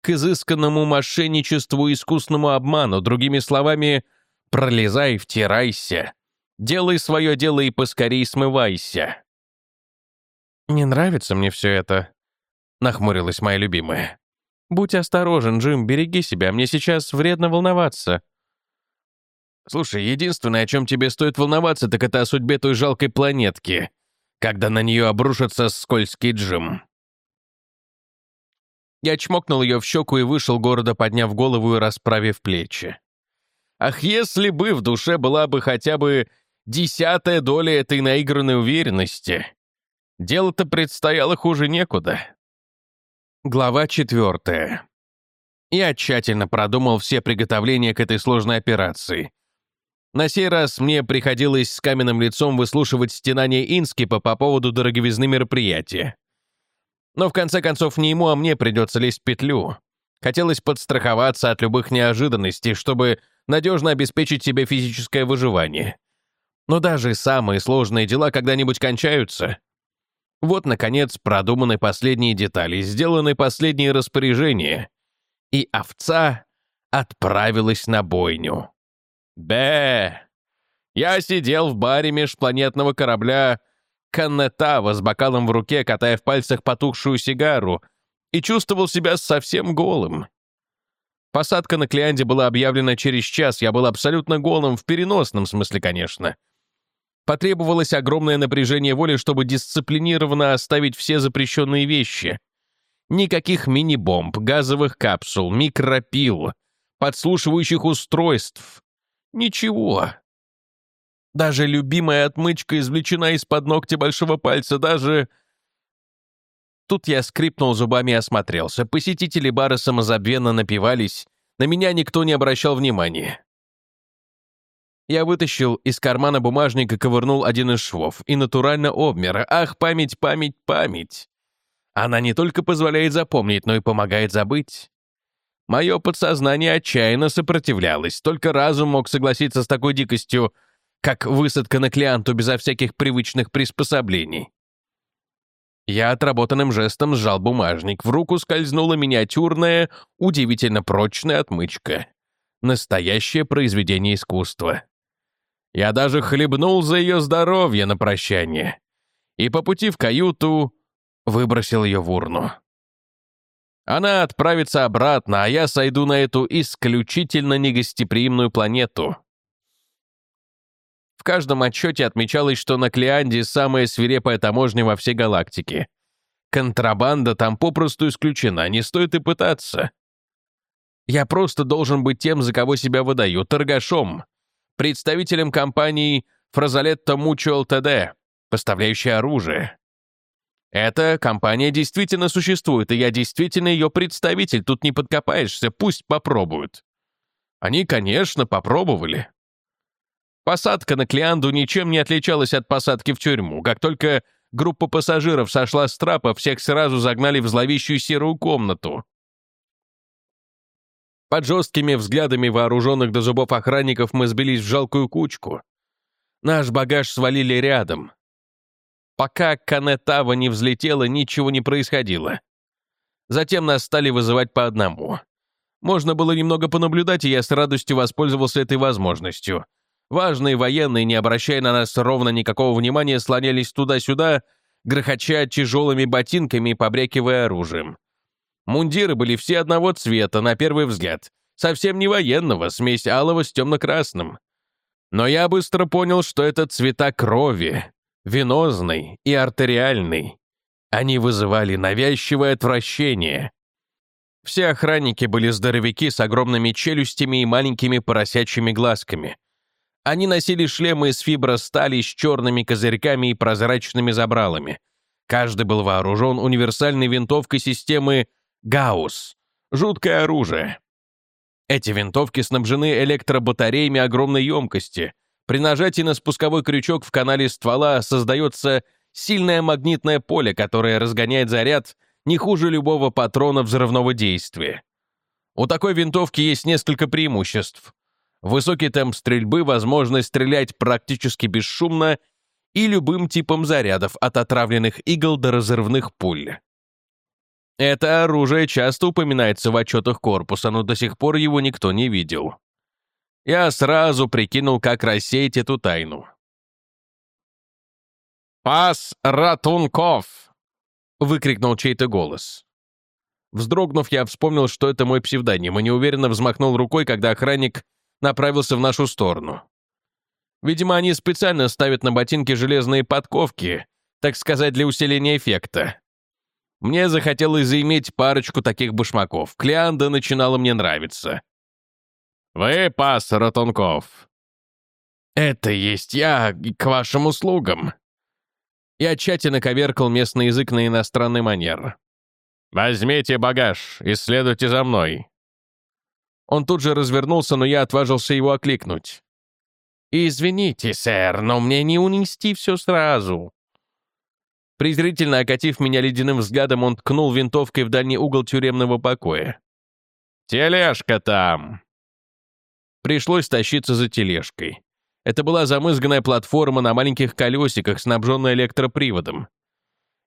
к изысканному мошенничеству и искусному обману, другими словами, пролезай, втирайся, делай свое дело и поскорей смывайся. «Не нравится мне все это», — нахмурилась моя любимая. «Будь осторожен, Джим, береги себя, мне сейчас вредно волноваться». Слушай, единственное, о чем тебе стоит волноваться, так это о судьбе той жалкой планетки, когда на нее обрушится скользкий Джим. Я чмокнул ее в щеку и вышел города, подняв голову и расправив плечи. Ах, если бы в душе была бы хотя бы десятая доля этой наигранной уверенности. Дело-то предстояло хуже некуда. Глава четвертая. Я тщательно продумал все приготовления к этой сложной операции. На сей раз мне приходилось с каменным лицом выслушивать стенания Инскипа по поводу дороговизны мероприятия. Но в конце концов не ему, а мне придется лезть в петлю. Хотелось подстраховаться от любых неожиданностей, чтобы надежно обеспечить себе физическое выживание. Но даже самые сложные дела когда-нибудь кончаются. Вот, наконец, продуманы последние детали, сделаны последние распоряжения. И овца отправилась на бойню. Бе! Я сидел в баре межпланетного корабля Каннетава с бокалом в руке, катая в пальцах потухшую сигару, и чувствовал себя совсем голым. Посадка на Клеанде была объявлена через час, я был абсолютно голым, в переносном смысле, конечно. Потребовалось огромное напряжение воли, чтобы дисциплинированно оставить все запрещенные вещи. Никаких мини-бомб, газовых капсул, микропил, подслушивающих устройств. Ничего. Даже любимая отмычка извлечена из-под ногтя большого пальца, даже... Тут я скрипнул зубами и осмотрелся. Посетители бара самозабвенно напивались. На меня никто не обращал внимания. Я вытащил из кармана бумажник и ковырнул один из швов. И натурально обмер. Ах, память, память, память. Она не только позволяет запомнить, но и помогает забыть. Мое подсознание отчаянно сопротивлялось. Только разум мог согласиться с такой дикостью — как высадка на клианту безо всяких привычных приспособлений. Я отработанным жестом сжал бумажник. В руку скользнула миниатюрная, удивительно прочная отмычка. Настоящее произведение искусства. Я даже хлебнул за ее здоровье на прощание. И по пути в каюту выбросил ее в урну. Она отправится обратно, а я сойду на эту исключительно негостеприимную планету каждом отчете отмечалось, что на Клеанде самая свирепая таможня во всей галактике. Контрабанда там попросту исключена, не стоит и пытаться. Я просто должен быть тем, за кого себя выдаю, торгашом, представителем компании Фразолетто Мучуал ТД, поставляющей оружие. Эта компания действительно существует, и я действительно ее представитель, тут не подкопаешься, пусть попробуют. Они, конечно, попробовали. Посадка на Клеанду ничем не отличалась от посадки в тюрьму. Как только группа пассажиров сошла с трапа, всех сразу загнали в зловещую серую комнату. Под жесткими взглядами вооруженных до зубов охранников мы сбились в жалкую кучку. Наш багаж свалили рядом. Пока Канетава не взлетела, ничего не происходило. Затем нас стали вызывать по одному. Можно было немного понаблюдать, и я с радостью воспользовался этой возможностью. Важные военные, не обращая на нас ровно никакого внимания, слонялись туда-сюда, грохоча тяжелыми ботинками и побрякивая оружием. Мундиры были все одного цвета, на первый взгляд. Совсем не военного, смесь алого с темно-красным. Но я быстро понял, что это цвета крови, венозной и артериальной. Они вызывали навязчивое отвращение. Все охранники были здоровяки с огромными челюстями и маленькими поросячьими глазками. Они носили шлемы из фибростали с черными козырьками и прозрачными забралами. Каждый был вооружен универсальной винтовкой системы «Гаусс» — жуткое оружие. Эти винтовки снабжены электробатареями огромной емкости. При нажатии на спусковой крючок в канале ствола создается сильное магнитное поле, которое разгоняет заряд не хуже любого патрона взрывного действия. У такой винтовки есть несколько преимуществ. Высокий темп стрельбы, возможность стрелять практически бесшумно и любым типом зарядов, от отравленных игл до разрывных пуль. Это оружие часто упоминается в отчетах корпуса, но до сих пор его никто не видел. Я сразу прикинул, как рассеять эту тайну. «Пас Ратунков!» — выкрикнул чей-то голос. Вздрогнув, я вспомнил, что это мой псевдоним, и неуверенно взмахнул рукой, когда охранник направился в нашу сторону. Видимо, они специально ставят на ботинки железные подковки, так сказать, для усиления эффекта. Мне захотелось заиметь парочку таких башмаков. Клеанда начинала мне нравиться. «Вы пас, Ротунков». «Это есть я, к вашим услугам». Я тщательно коверкал местный язык на иностранный манер. «Возьмите багаж и следуйте за мной». Он тут же развернулся, но я отважился его окликнуть. «Извините, сэр, но мне не унести все сразу». Презрительно окатив меня ледяным взглядом, он ткнул винтовкой в дальний угол тюремного покоя. «Тележка там!» Пришлось тащиться за тележкой. Это была замызганная платформа на маленьких колесиках, снабженная электроприводом.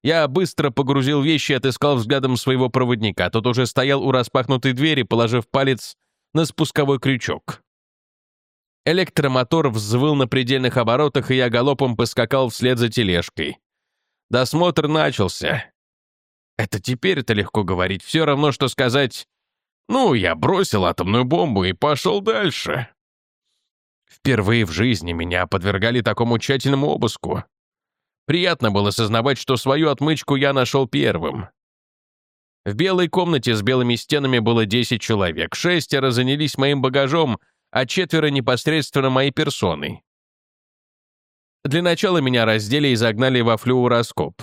Я быстро погрузил вещи и отыскал взглядом своего проводника. Тот уже стоял у распахнутой двери, положив палец на спусковой крючок. Электромотор взвыл на предельных оборотах, и я галопом поскакал вслед за тележкой. Досмотр начался. Это теперь-то легко говорить. Все равно, что сказать «Ну, я бросил атомную бомбу и пошел дальше». Впервые в жизни меня подвергали такому тщательному обыску. Приятно было сознавать, что свою отмычку я нашел первым. В белой комнате с белыми стенами было 10 человек. Шестеро занялись моим багажом, а четверо непосредственно моей персоной. Для начала меня раздели и загнали во флюороскоп.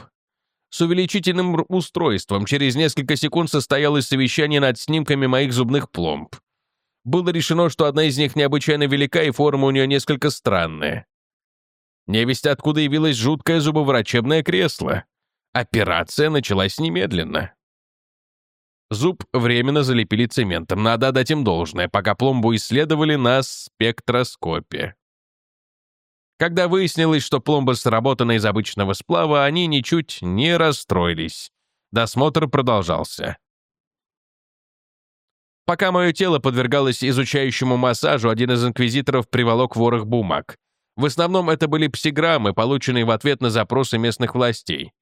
С увеличительным устройством через несколько секунд состоялось совещание над снимками моих зубных пломб. Было решено, что одна из них необычайно велика и форма у нее несколько странная. Невесть откуда явилось жуткое зубоврачебное кресло. Операция началась немедленно. Зуб временно залепили цементом, надо отдать им должное, пока пломбу исследовали на спектроскопе. Когда выяснилось, что пломба сработана из обычного сплава, они ничуть не расстроились. Досмотр продолжался. Пока мое тело подвергалось изучающему массажу, один из инквизиторов приволок ворох бумаг. В основном это были псиграммы, полученные в ответ на запросы местных властей.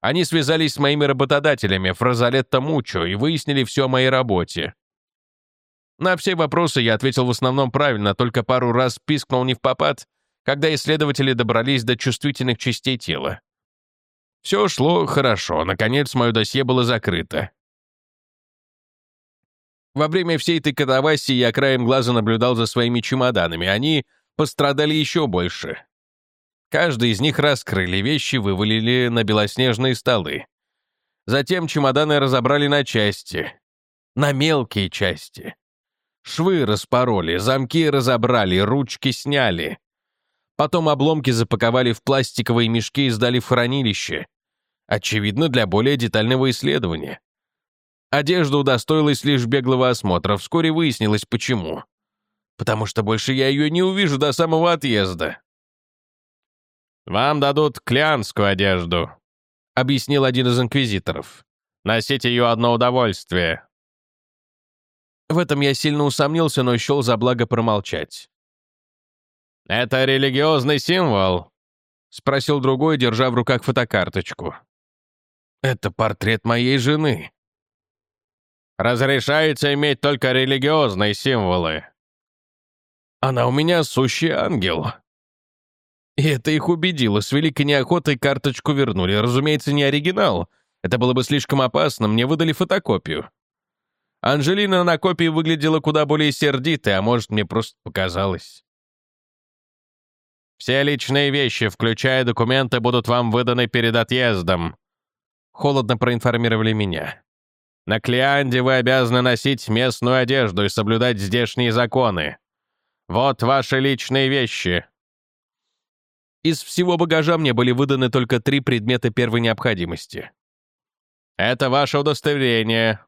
Они связались с моими работодателями, Фразолетто Мучо, и выяснили все о моей работе. На все вопросы я ответил в основном правильно, только пару раз пискнул не в попад, когда исследователи добрались до чувствительных частей тела. Все шло хорошо, наконец мое досье было закрыто. Во время всей этой катавасии я краем глаза наблюдал за своими чемоданами, они пострадали еще больше. Каждый из них раскрыли вещи, вывалили на белоснежные столы. Затем чемоданы разобрали на части. На мелкие части. Швы распороли, замки разобрали, ручки сняли. Потом обломки запаковали в пластиковые мешки и сдали в хранилище. Очевидно, для более детального исследования. Одежда удостоилась лишь беглого осмотра. Вскоре выяснилось, почему. Потому что больше я ее не увижу до самого отъезда. «Вам дадут клянскую одежду», — объяснил один из инквизиторов. «Носить ее одно удовольствие». В этом я сильно усомнился, но счел за благо промолчать. «Это религиозный символ?» — спросил другой, держа в руках фотокарточку. «Это портрет моей жены». «Разрешается иметь только религиозные символы». «Она у меня сущий ангел», и это их убедило. С великой неохотой карточку вернули. Разумеется, не оригинал. Это было бы слишком опасно. Мне выдали фотокопию. Анжелина на копии выглядела куда более сердитой, а может, мне просто показалось. «Все личные вещи, включая документы, будут вам выданы перед отъездом», — холодно проинформировали меня. «На Клеанде вы обязаны носить местную одежду и соблюдать здешние законы. Вот ваши личные вещи. Из всего багажа мне были выданы только три предмета первой необходимости. «Это ваше удостоверение».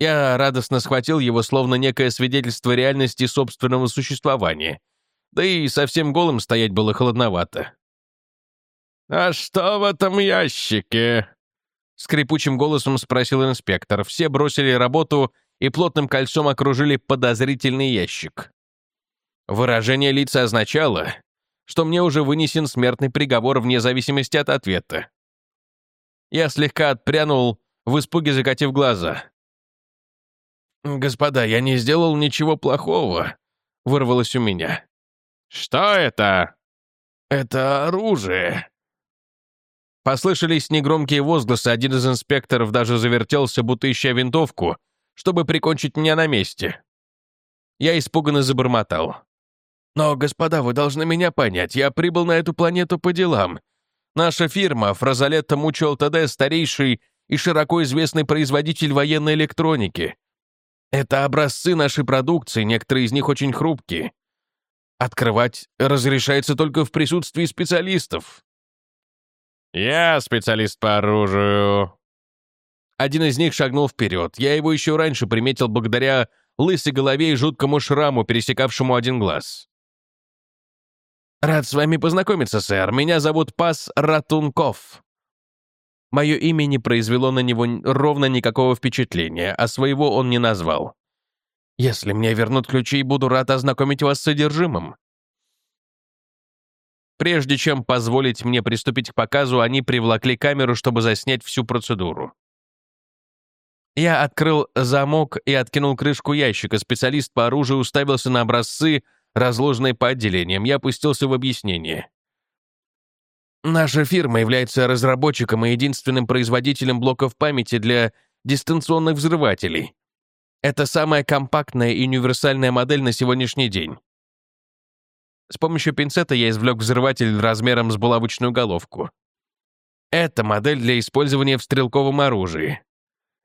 Я радостно схватил его, словно некое свидетельство реальности собственного существования. Да и совсем голым стоять было холодновато. «А что в этом ящике?» Скрипучим голосом спросил инспектор. Все бросили работу и плотным кольцом окружили подозрительный ящик. Выражение лица означало, что мне уже вынесен смертный приговор вне зависимости от ответа. Я слегка отпрянул, в испуге закатив глаза. «Господа, я не сделал ничего плохого», — вырвалось у меня. «Что это?» «Это оружие». Послышались негромкие возгласы, один из инспекторов даже завертелся, будто ища винтовку, чтобы прикончить меня на месте. Я испуганно забормотал. «Но, господа, вы должны меня понять, я прибыл на эту планету по делам. Наша фирма, Фразолетта Мучо ЛТД, старейший и широко известный производитель военной электроники. Это образцы нашей продукции, некоторые из них очень хрупкие. Открывать разрешается только в присутствии специалистов. «Я специалист по оружию». Один из них шагнул вперед. Я его еще раньше приметил благодаря лысой голове и жуткому шраму, пересекавшему один глаз. «Рад с вами познакомиться, сэр. Меня зовут Пас Ратунков». Мое имя не произвело на него ровно никакого впечатления, а своего он не назвал. Если мне вернут ключи, буду рад ознакомить вас с содержимым. Прежде чем позволить мне приступить к показу, они привлекли камеру, чтобы заснять всю процедуру. Я открыл замок и откинул крышку ящика. Специалист по оружию уставился на образцы, разложенные по отделениям. Я опустился в объяснение. Наша фирма является разработчиком и единственным производителем блоков памяти для дистанционных взрывателей. Это самая компактная и универсальная модель на сегодняшний день. С помощью пинцета я извлек взрыватель размером с булавочную головку. Это модель для использования в стрелковом оружии.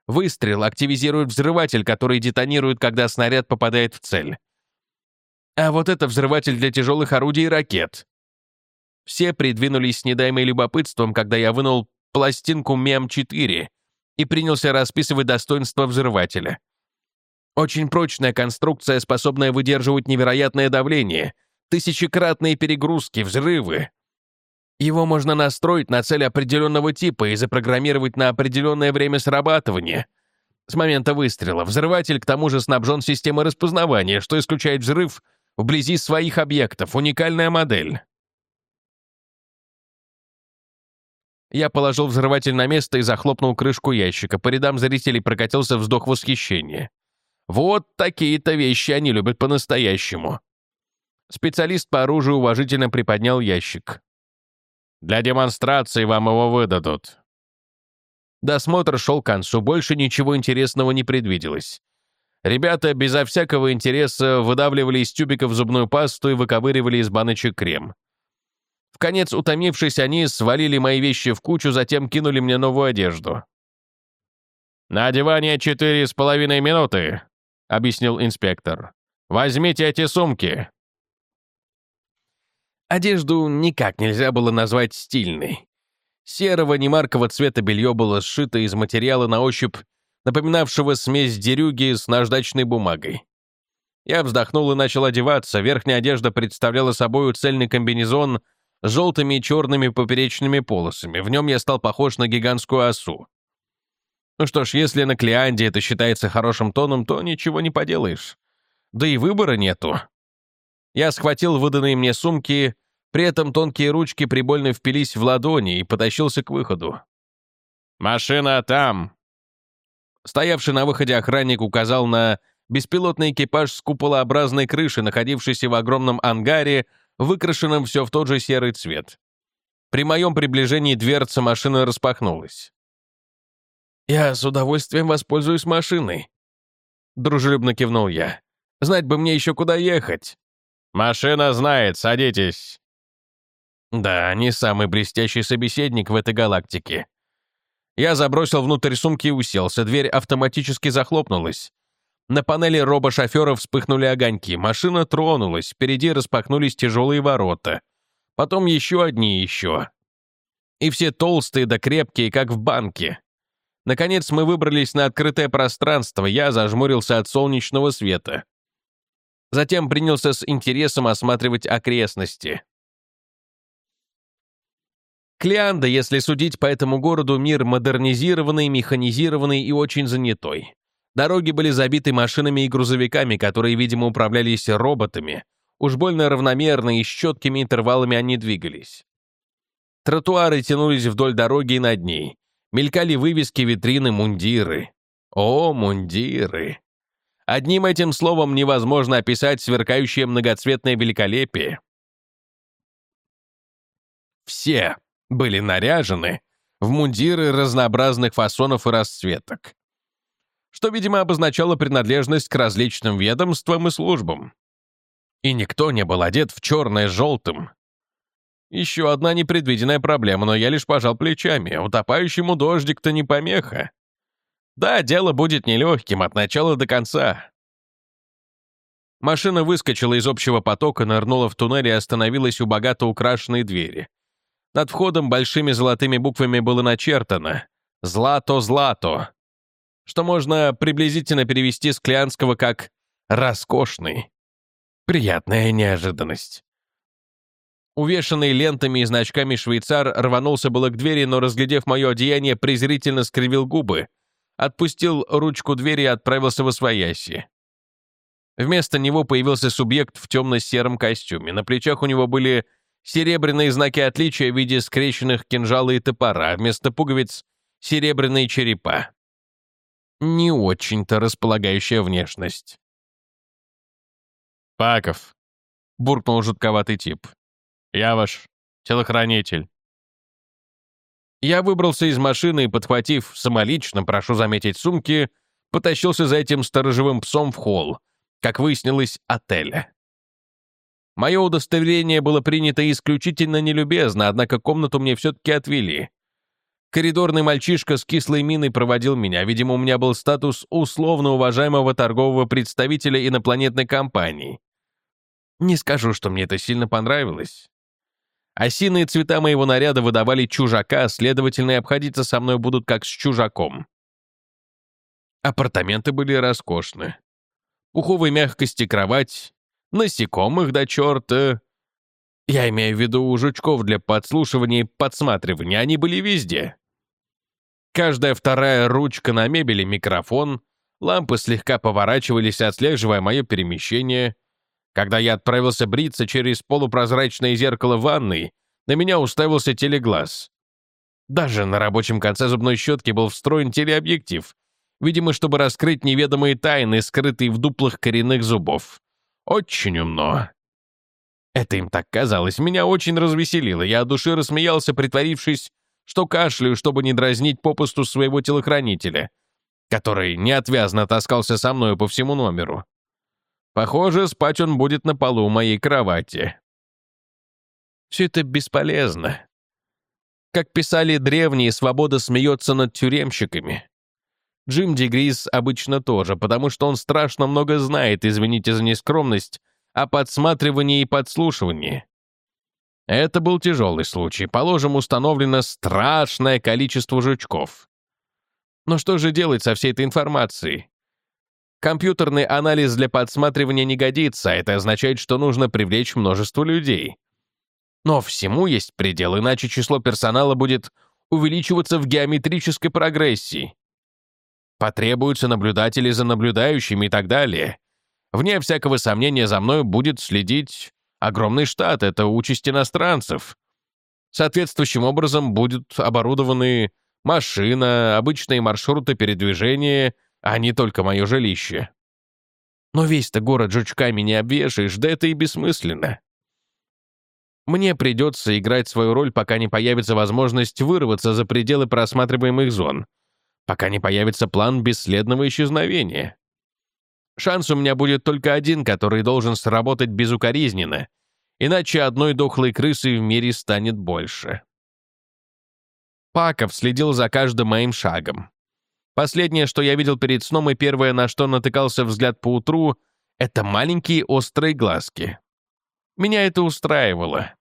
Выстрел активизирует взрыватель, который детонирует, когда снаряд попадает в цель. А вот это взрыватель для тяжелых орудий и ракет. Все придвинулись с недаемой любопытством, когда я вынул пластинку МЕМ-4 и принялся расписывать достоинства взрывателя. Очень прочная конструкция, способная выдерживать невероятное давление — тысячекратные перегрузки, взрывы. Его можно настроить на цель определенного типа и запрограммировать на определенное время срабатывания. С момента выстрела взрыватель к тому же снабжен системой распознавания, что исключает взрыв вблизи своих объектов. Уникальная модель. Я положил взрыватель на место и захлопнул крышку ящика. По рядам зрителей прокатился вздох восхищения. Вот такие-то вещи они любят по-настоящему. Специалист по оружию уважительно приподнял ящик. «Для демонстрации вам его выдадут». Досмотр шел к концу, больше ничего интересного не предвиделось. Ребята безо всякого интереса выдавливали из тюбиков зубную пасту и выковыривали из баночек крем. В конец утомившись, они свалили мои вещи в кучу, затем кинули мне новую одежду. «На одевание четыре с половиной минуты», — объяснил инспектор. «Возьмите эти сумки. Одежду никак нельзя было назвать стильной. Серого немаркого цвета белье было сшито из материала на ощупь, напоминавшего смесь дерюги с наждачной бумагой. Я вздохнул и начал одеваться. Верхняя одежда представляла собой цельный комбинезон с желтыми и черными поперечными полосами. В нем я стал похож на гигантскую осу. Ну что ж, если на Клеанде это считается хорошим тоном, то ничего не поделаешь. Да и выбора нету. Я схватил выданные мне сумки, при этом тонкие ручки прибольно впились в ладони и потащился к выходу. «Машина там!» Стоявший на выходе охранник указал на беспилотный экипаж с куполообразной крыши, находившийся в огромном ангаре, выкрашенном все в тот же серый цвет. При моем приближении дверца машины распахнулась. «Я с удовольствием воспользуюсь машиной», — дружелюбно кивнул я. «Знать бы мне еще куда ехать». «Машина знает, садитесь». Да, не самый блестящий собеседник в этой галактике. Я забросил внутрь сумки и уселся, дверь автоматически захлопнулась. На панели робо-шофера вспыхнули огоньки, машина тронулась, впереди распахнулись тяжелые ворота. Потом еще одни и еще. И все толстые да крепкие, как в банке. Наконец мы выбрались на открытое пространство, я зажмурился от солнечного света. Затем принялся с интересом осматривать окрестности. Клеанда, если судить по этому городу, мир модернизированный, механизированный и очень занятой. Дороги были забиты машинами и грузовиками, которые, видимо, управлялись роботами. Уж больно равномерно и с четкими интервалами они двигались. Тротуары тянулись вдоль дороги и над ней. Мелькали вывески, витрины, мундиры. О, мундиры! Одним этим словом невозможно описать сверкающее многоцветное великолепие. Все были наряжены в мундиры разнообразных фасонов и расцветок, что, видимо, обозначало принадлежность к различным ведомствам и службам. И никто не был одет в черное с желтым. Еще одна непредвиденная проблема, но я лишь пожал плечами. Утопающему дождик-то не помеха. Да, дело будет нелегким от начала до конца. Машина выскочила из общего потока, нырнула в туннель и остановилась у богато украшенной двери. Над входом большими золотыми буквами было начертано «Злато-злато», что можно приблизительно перевести с клянского как «роскошный». Приятная неожиданность. Увешанный лентами и значками швейцар рванулся было к двери, но, разглядев мое одеяние, презрительно скривил губы, отпустил ручку двери и отправился в освояси. Вместо него появился субъект в темно-сером костюме. На плечах у него были серебряные знаки отличия в виде скрещенных кинжала и топора, а вместо пуговиц — серебряные черепа. Не очень-то располагающая внешность. «Паков», — буркнул жутковатый тип. «Я ваш телохранитель». Я выбрался из машины и, подхватив самолично, прошу заметить, сумки, потащился за этим сторожевым псом в холл, как выяснилось, отеля. Мое удостоверение было принято исключительно нелюбезно, однако комнату мне все-таки отвели. Коридорный мальчишка с кислой миной проводил меня. Видимо, у меня был статус условно уважаемого торгового представителя инопланетной компании. Не скажу, что мне это сильно понравилось. Осиные цвета моего наряда выдавали чужака, следовательно, и обходиться со мной будут как с чужаком. Апартаменты были роскошны. Пуховой мягкости кровать, насекомых до черта. Я имею в виду жучков для подслушивания и подсматривания, они были везде. Каждая вторая ручка на мебели — микрофон, лампы слегка поворачивались, отслеживая мое перемещение. Когда я отправился бриться через полупрозрачное зеркало ванной, на меня уставился телеглаз. Даже на рабочем конце зубной щетки был встроен телеобъектив, видимо, чтобы раскрыть неведомые тайны, скрытые в дуплах коренных зубов. Очень умно. Это им так казалось. Меня очень развеселило. Я от души рассмеялся, притворившись, что кашляю, чтобы не дразнить попусту своего телохранителя, который неотвязно таскался со мной по всему номеру. Похоже, спать он будет на полу моей кровати. Все это бесполезно. Как писали древние, свобода смеется над тюремщиками. Джим Дегрис обычно тоже, потому что он страшно много знает, извините за нескромность, о подсматривании и подслушивании. Это был тяжелый случай. Положим, установлено страшное количество жучков. Но что же делать со всей этой информацией? Компьютерный анализ для подсматривания не годится, это означает, что нужно привлечь множество людей. Но всему есть предел, иначе число персонала будет увеличиваться в геометрической прогрессии. Потребуются наблюдатели за наблюдающими и так далее. Вне всякого сомнения за мной будет следить огромный штат, это участь иностранцев. Соответствующим образом будут оборудованы машина, обычные маршруты передвижения — а не только мое жилище. Но весь-то город жучками не обвешаешь, да это и бессмысленно. Мне придется играть свою роль, пока не появится возможность вырваться за пределы просматриваемых зон, пока не появится план бесследного исчезновения. Шанс у меня будет только один, который должен сработать безукоризненно, иначе одной дохлой крысы в мире станет больше. Паков следил за каждым моим шагом. Последнее, что я видел перед сном, и первое, на что натыкался взгляд по утру, это маленькие острые глазки. Меня это устраивало.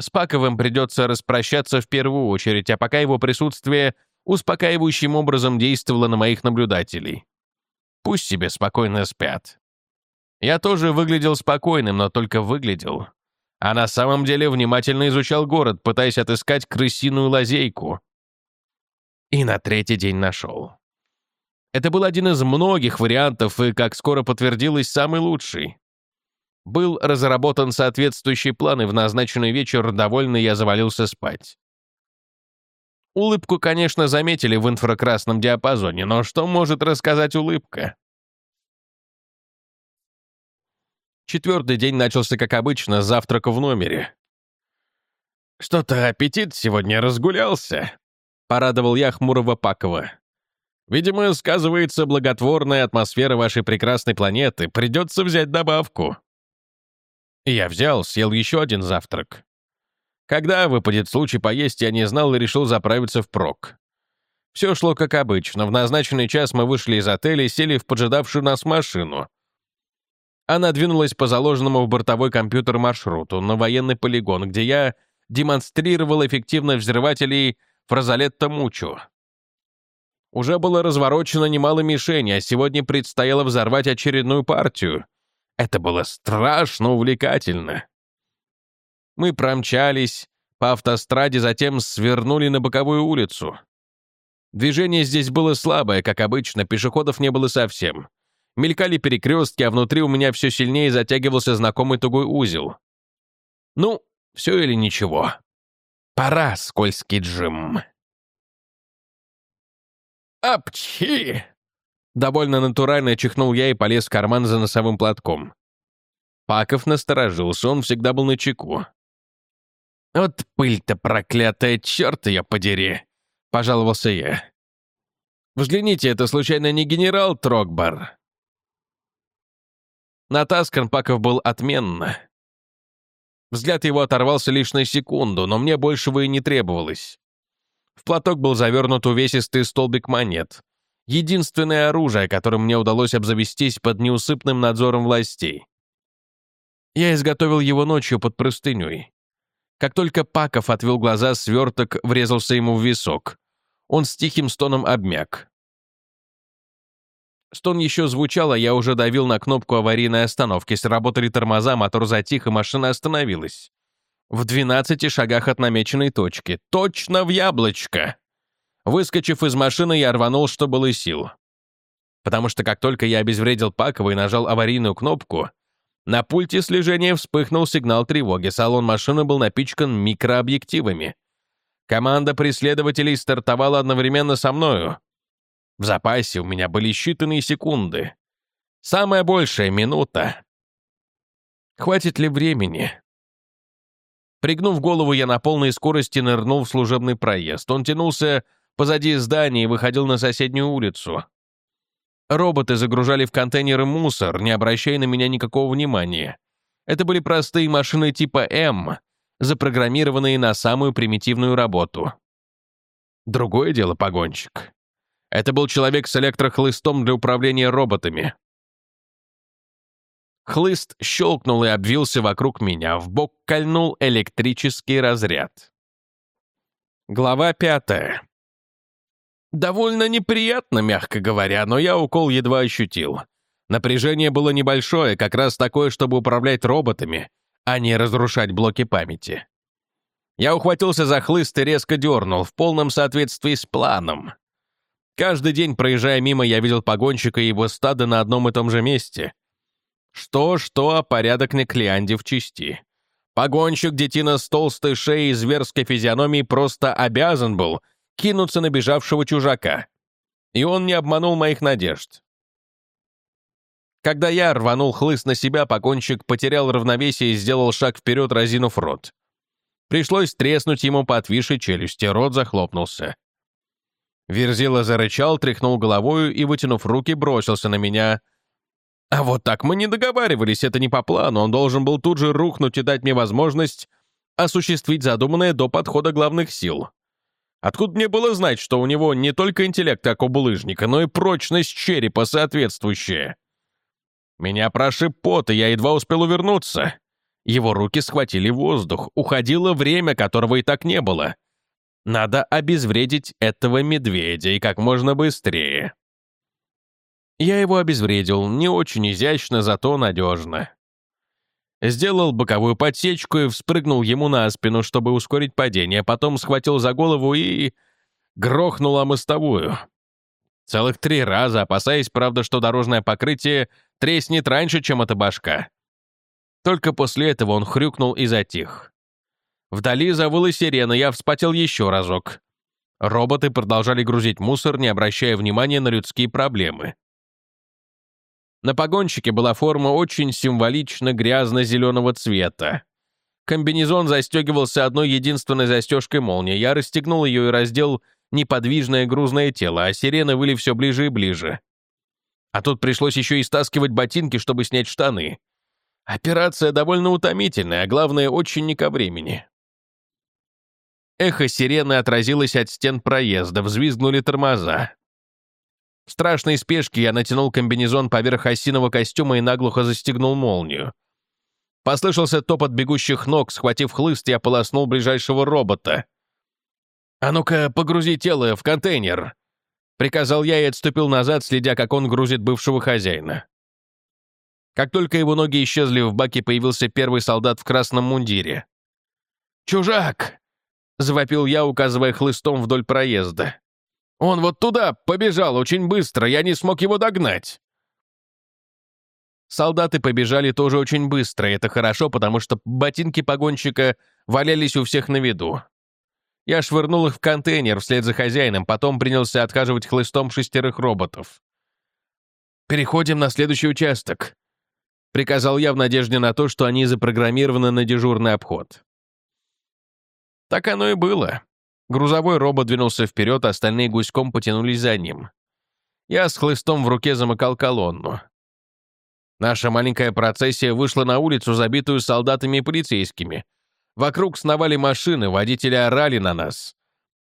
С Паковым придется распрощаться в первую очередь, а пока его присутствие успокаивающим образом действовало на моих наблюдателей. Пусть себе спокойно спят. Я тоже выглядел спокойным, но только выглядел. А на самом деле внимательно изучал город, пытаясь отыскать крысиную лазейку. И на третий день нашел. Это был один из многих вариантов и, как скоро подтвердилось, самый лучший. Был разработан соответствующий план, и в назначенный вечер довольный я завалился спать. Улыбку, конечно, заметили в инфракрасном диапазоне, но что может рассказать улыбка? Четвертый день начался, как обычно, с завтрака в номере. «Что-то аппетит сегодня разгулялся», — порадовал я хмурого Пакова. «Видимо, сказывается благотворная атмосфера вашей прекрасной планеты. Придется взять добавку». Я взял, съел еще один завтрак. Когда выпадет случай поесть, я не знал и решил заправиться в прок. Все шло как обычно. В назначенный час мы вышли из отеля и сели в поджидавшую нас машину. Она двинулась по заложенному в бортовой компьютер маршруту на военный полигон, где я демонстрировал эффективность взрывателей Фразолетто Мучу. Уже было разворочено немало мишеней, а сегодня предстояло взорвать очередную партию. Это было страшно увлекательно. Мы промчались по автостраде, затем свернули на боковую улицу. Движение здесь было слабое, как обычно, пешеходов не было совсем. Мелькали перекрестки, а внутри у меня все сильнее затягивался знакомый тугой узел. Ну, все или ничего. Пора, скользкий Джим. «Апчхи!» Довольно натурально чихнул я и полез в карман за носовым платком. Паков насторожился, он всегда был на чеку. «Вот пыль-то проклятая, черт ее подери!» — пожаловался я. «Взгляните, это случайно не генерал Трогбар?» Натаскан Паков был отменно. Взгляд его оторвался лишь на секунду, но мне большего и не требовалось. В платок был завернут увесистый столбик монет. Единственное оружие, которым мне удалось обзавестись под неусыпным надзором властей. Я изготовил его ночью под простыней. Как только Паков отвел глаза, сверток врезался ему в висок. Он с тихим стоном обмяк. Стон еще звучал, а я уже давил на кнопку аварийной остановки. Сработали тормоза, мотор затих, и машина остановилась. В 12 шагах от намеченной точки. Точно в яблочко! Выскочив из машины, я рванул, что было сил. Потому что как только я обезвредил Пакова и нажал аварийную кнопку, на пульте слежения вспыхнул сигнал тревоги, салон машины был напичкан микрообъективами. Команда преследователей стартовала одновременно со мною. В запасе у меня были считанные секунды. Самая большая минута. Хватит ли времени? Пригнув голову, я на полной скорости нырнул в служебный проезд. Он тянулся позади здания и выходил на соседнюю улицу. Роботы загружали в контейнеры мусор, не обращая на меня никакого внимания. Это были простые машины типа М, запрограммированные на самую примитивную работу. Другое дело погонщик. Это был человек с электрохлыстом для управления роботами. Хлыст щелкнул и обвился вокруг меня, в бок кольнул электрический разряд. Глава пятая. Довольно неприятно, мягко говоря, но я укол едва ощутил. Напряжение было небольшое, как раз такое, чтобы управлять роботами, а не разрушать блоки памяти. Я ухватился за хлыст и резко дернул, в полном соответствии с планом. Каждый день, проезжая мимо, я видел погонщика и его стадо на одном и том же месте. Что-что, а порядок не Клеанде в чести. Погонщик, детина с толстой шеей и зверской физиономией, просто обязан был — кинуться на бежавшего чужака. И он не обманул моих надежд. Когда я рванул хлыст на себя, погонщик потерял равновесие и сделал шаг вперед, разинув рот. Пришлось треснуть ему по отвисшей челюсти, рот захлопнулся. Верзила зарычал, тряхнул головою и, вытянув руки, бросился на меня. А вот так мы не договаривались, это не по плану, он должен был тут же рухнуть и дать мне возможность осуществить задуманное до подхода главных сил. Откуда мне было знать, что у него не только интеллект, как у булыжника, но и прочность черепа соответствующая? Меня прошиб пот, и я едва успел увернуться. Его руки схватили воздух. Уходило время, которого и так не было. Надо обезвредить этого медведя, и как можно быстрее. Я его обезвредил, не очень изящно, зато надежно. Сделал боковую подсечку и вспрыгнул ему на спину, чтобы ускорить падение, потом схватил за голову и... грохнул о мостовую. Целых три раза, опасаясь, правда, что дорожное покрытие треснет раньше, чем эта башка. Только после этого он хрюкнул и затих. Вдали завыла сирена, я вспотел еще разок. Роботы продолжали грузить мусор, не обращая внимания на людские проблемы. На погонщике была форма очень символично грязно-зеленого цвета. Комбинезон застегивался одной единственной застежкой молнии. Я расстегнул ее и раздел неподвижное грузное тело, а сирены выли все ближе и ближе. А тут пришлось еще и стаскивать ботинки, чтобы снять штаны. Операция довольно утомительная, а главное, очень не ко времени. Эхо сирены отразилось от стен проезда, взвизгнули тормоза. В страшной спешке я натянул комбинезон поверх осиного костюма и наглухо застегнул молнию. Послышался топот бегущих ног, схватив хлыст, я полоснул ближайшего робота. «А ну-ка, погрузи тело в контейнер!» Приказал я и отступил назад, следя, как он грузит бывшего хозяина. Как только его ноги исчезли в баке, появился первый солдат в красном мундире. «Чужак!» — завопил я, указывая хлыстом вдоль проезда. «Он вот туда побежал очень быстро, я не смог его догнать!» Солдаты побежали тоже очень быстро, это хорошо, потому что ботинки погонщика валялись у всех на виду. Я швырнул их в контейнер вслед за хозяином, потом принялся отхаживать хлыстом шестерых роботов. «Переходим на следующий участок», — приказал я в надежде на то, что они запрограммированы на дежурный обход. Так оно и было. Грузовой робот двинулся вперед, остальные гуськом потянулись за ним. Я с хлыстом в руке замыкал колонну. Наша маленькая процессия вышла на улицу, забитую солдатами и полицейскими — Вокруг сновали машины, водители орали на нас.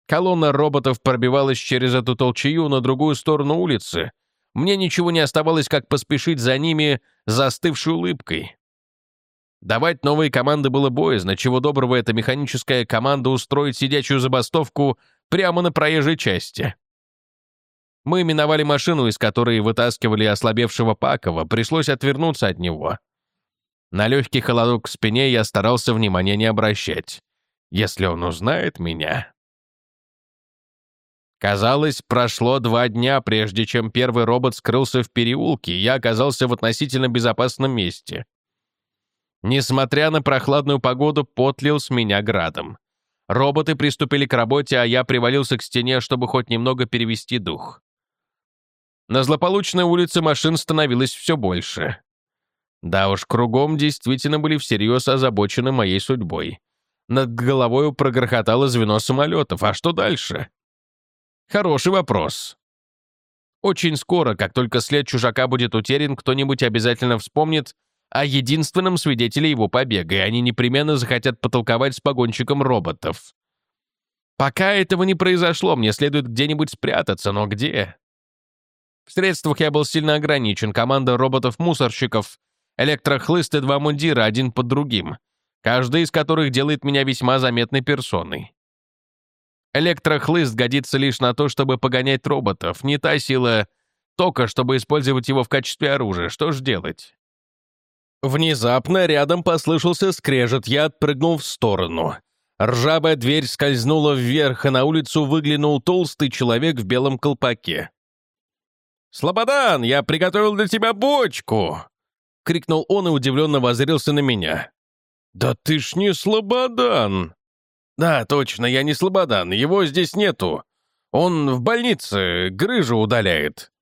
Колонна роботов пробивалась через эту толчею на другую сторону улицы. Мне ничего не оставалось, как поспешить за ними застывшей улыбкой. Давать новые команды было боязно, чего доброго эта механическая команда устроит сидячую забастовку прямо на проезжей части. Мы миновали машину, из которой вытаскивали ослабевшего Пакова, пришлось отвернуться от него. На легкий холодок к спине я старался внимания не обращать. Если он узнает меня... Казалось, прошло два дня, прежде чем первый робот скрылся в переулке, и я оказался в относительно безопасном месте. Несмотря на прохладную погоду, потлил с меня градом. Роботы приступили к работе, а я привалился к стене, чтобы хоть немного перевести дух. На злополучной улице машин становилось все больше. Да уж, кругом действительно были всерьез озабочены моей судьбой. Над головой прогрохотало звено самолетов. А что дальше? Хороший вопрос. Очень скоро, как только след чужака будет утерян, кто-нибудь обязательно вспомнит о единственном свидетеле его побега, и они непременно захотят потолковать с погонщиком роботов. Пока этого не произошло, мне следует где-нибудь спрятаться, но где? В средствах я был сильно ограничен. Команда роботов-мусорщиков Электрохлыст и два мундира, один под другим, каждый из которых делает меня весьма заметной персоной. Электрохлыст годится лишь на то, чтобы погонять роботов, не та сила тока, чтобы использовать его в качестве оружия. Что ж делать? Внезапно рядом послышался скрежет, я отпрыгнул в сторону. Ржавая дверь скользнула вверх, и на улицу выглянул толстый человек в белом колпаке. «Слободан, я приготовил для тебя бочку!» — крикнул он и удивленно воззрился на меня. «Да ты ж не Слободан!» «Да, точно, я не Слободан, его здесь нету. Он в больнице, грыжу удаляет».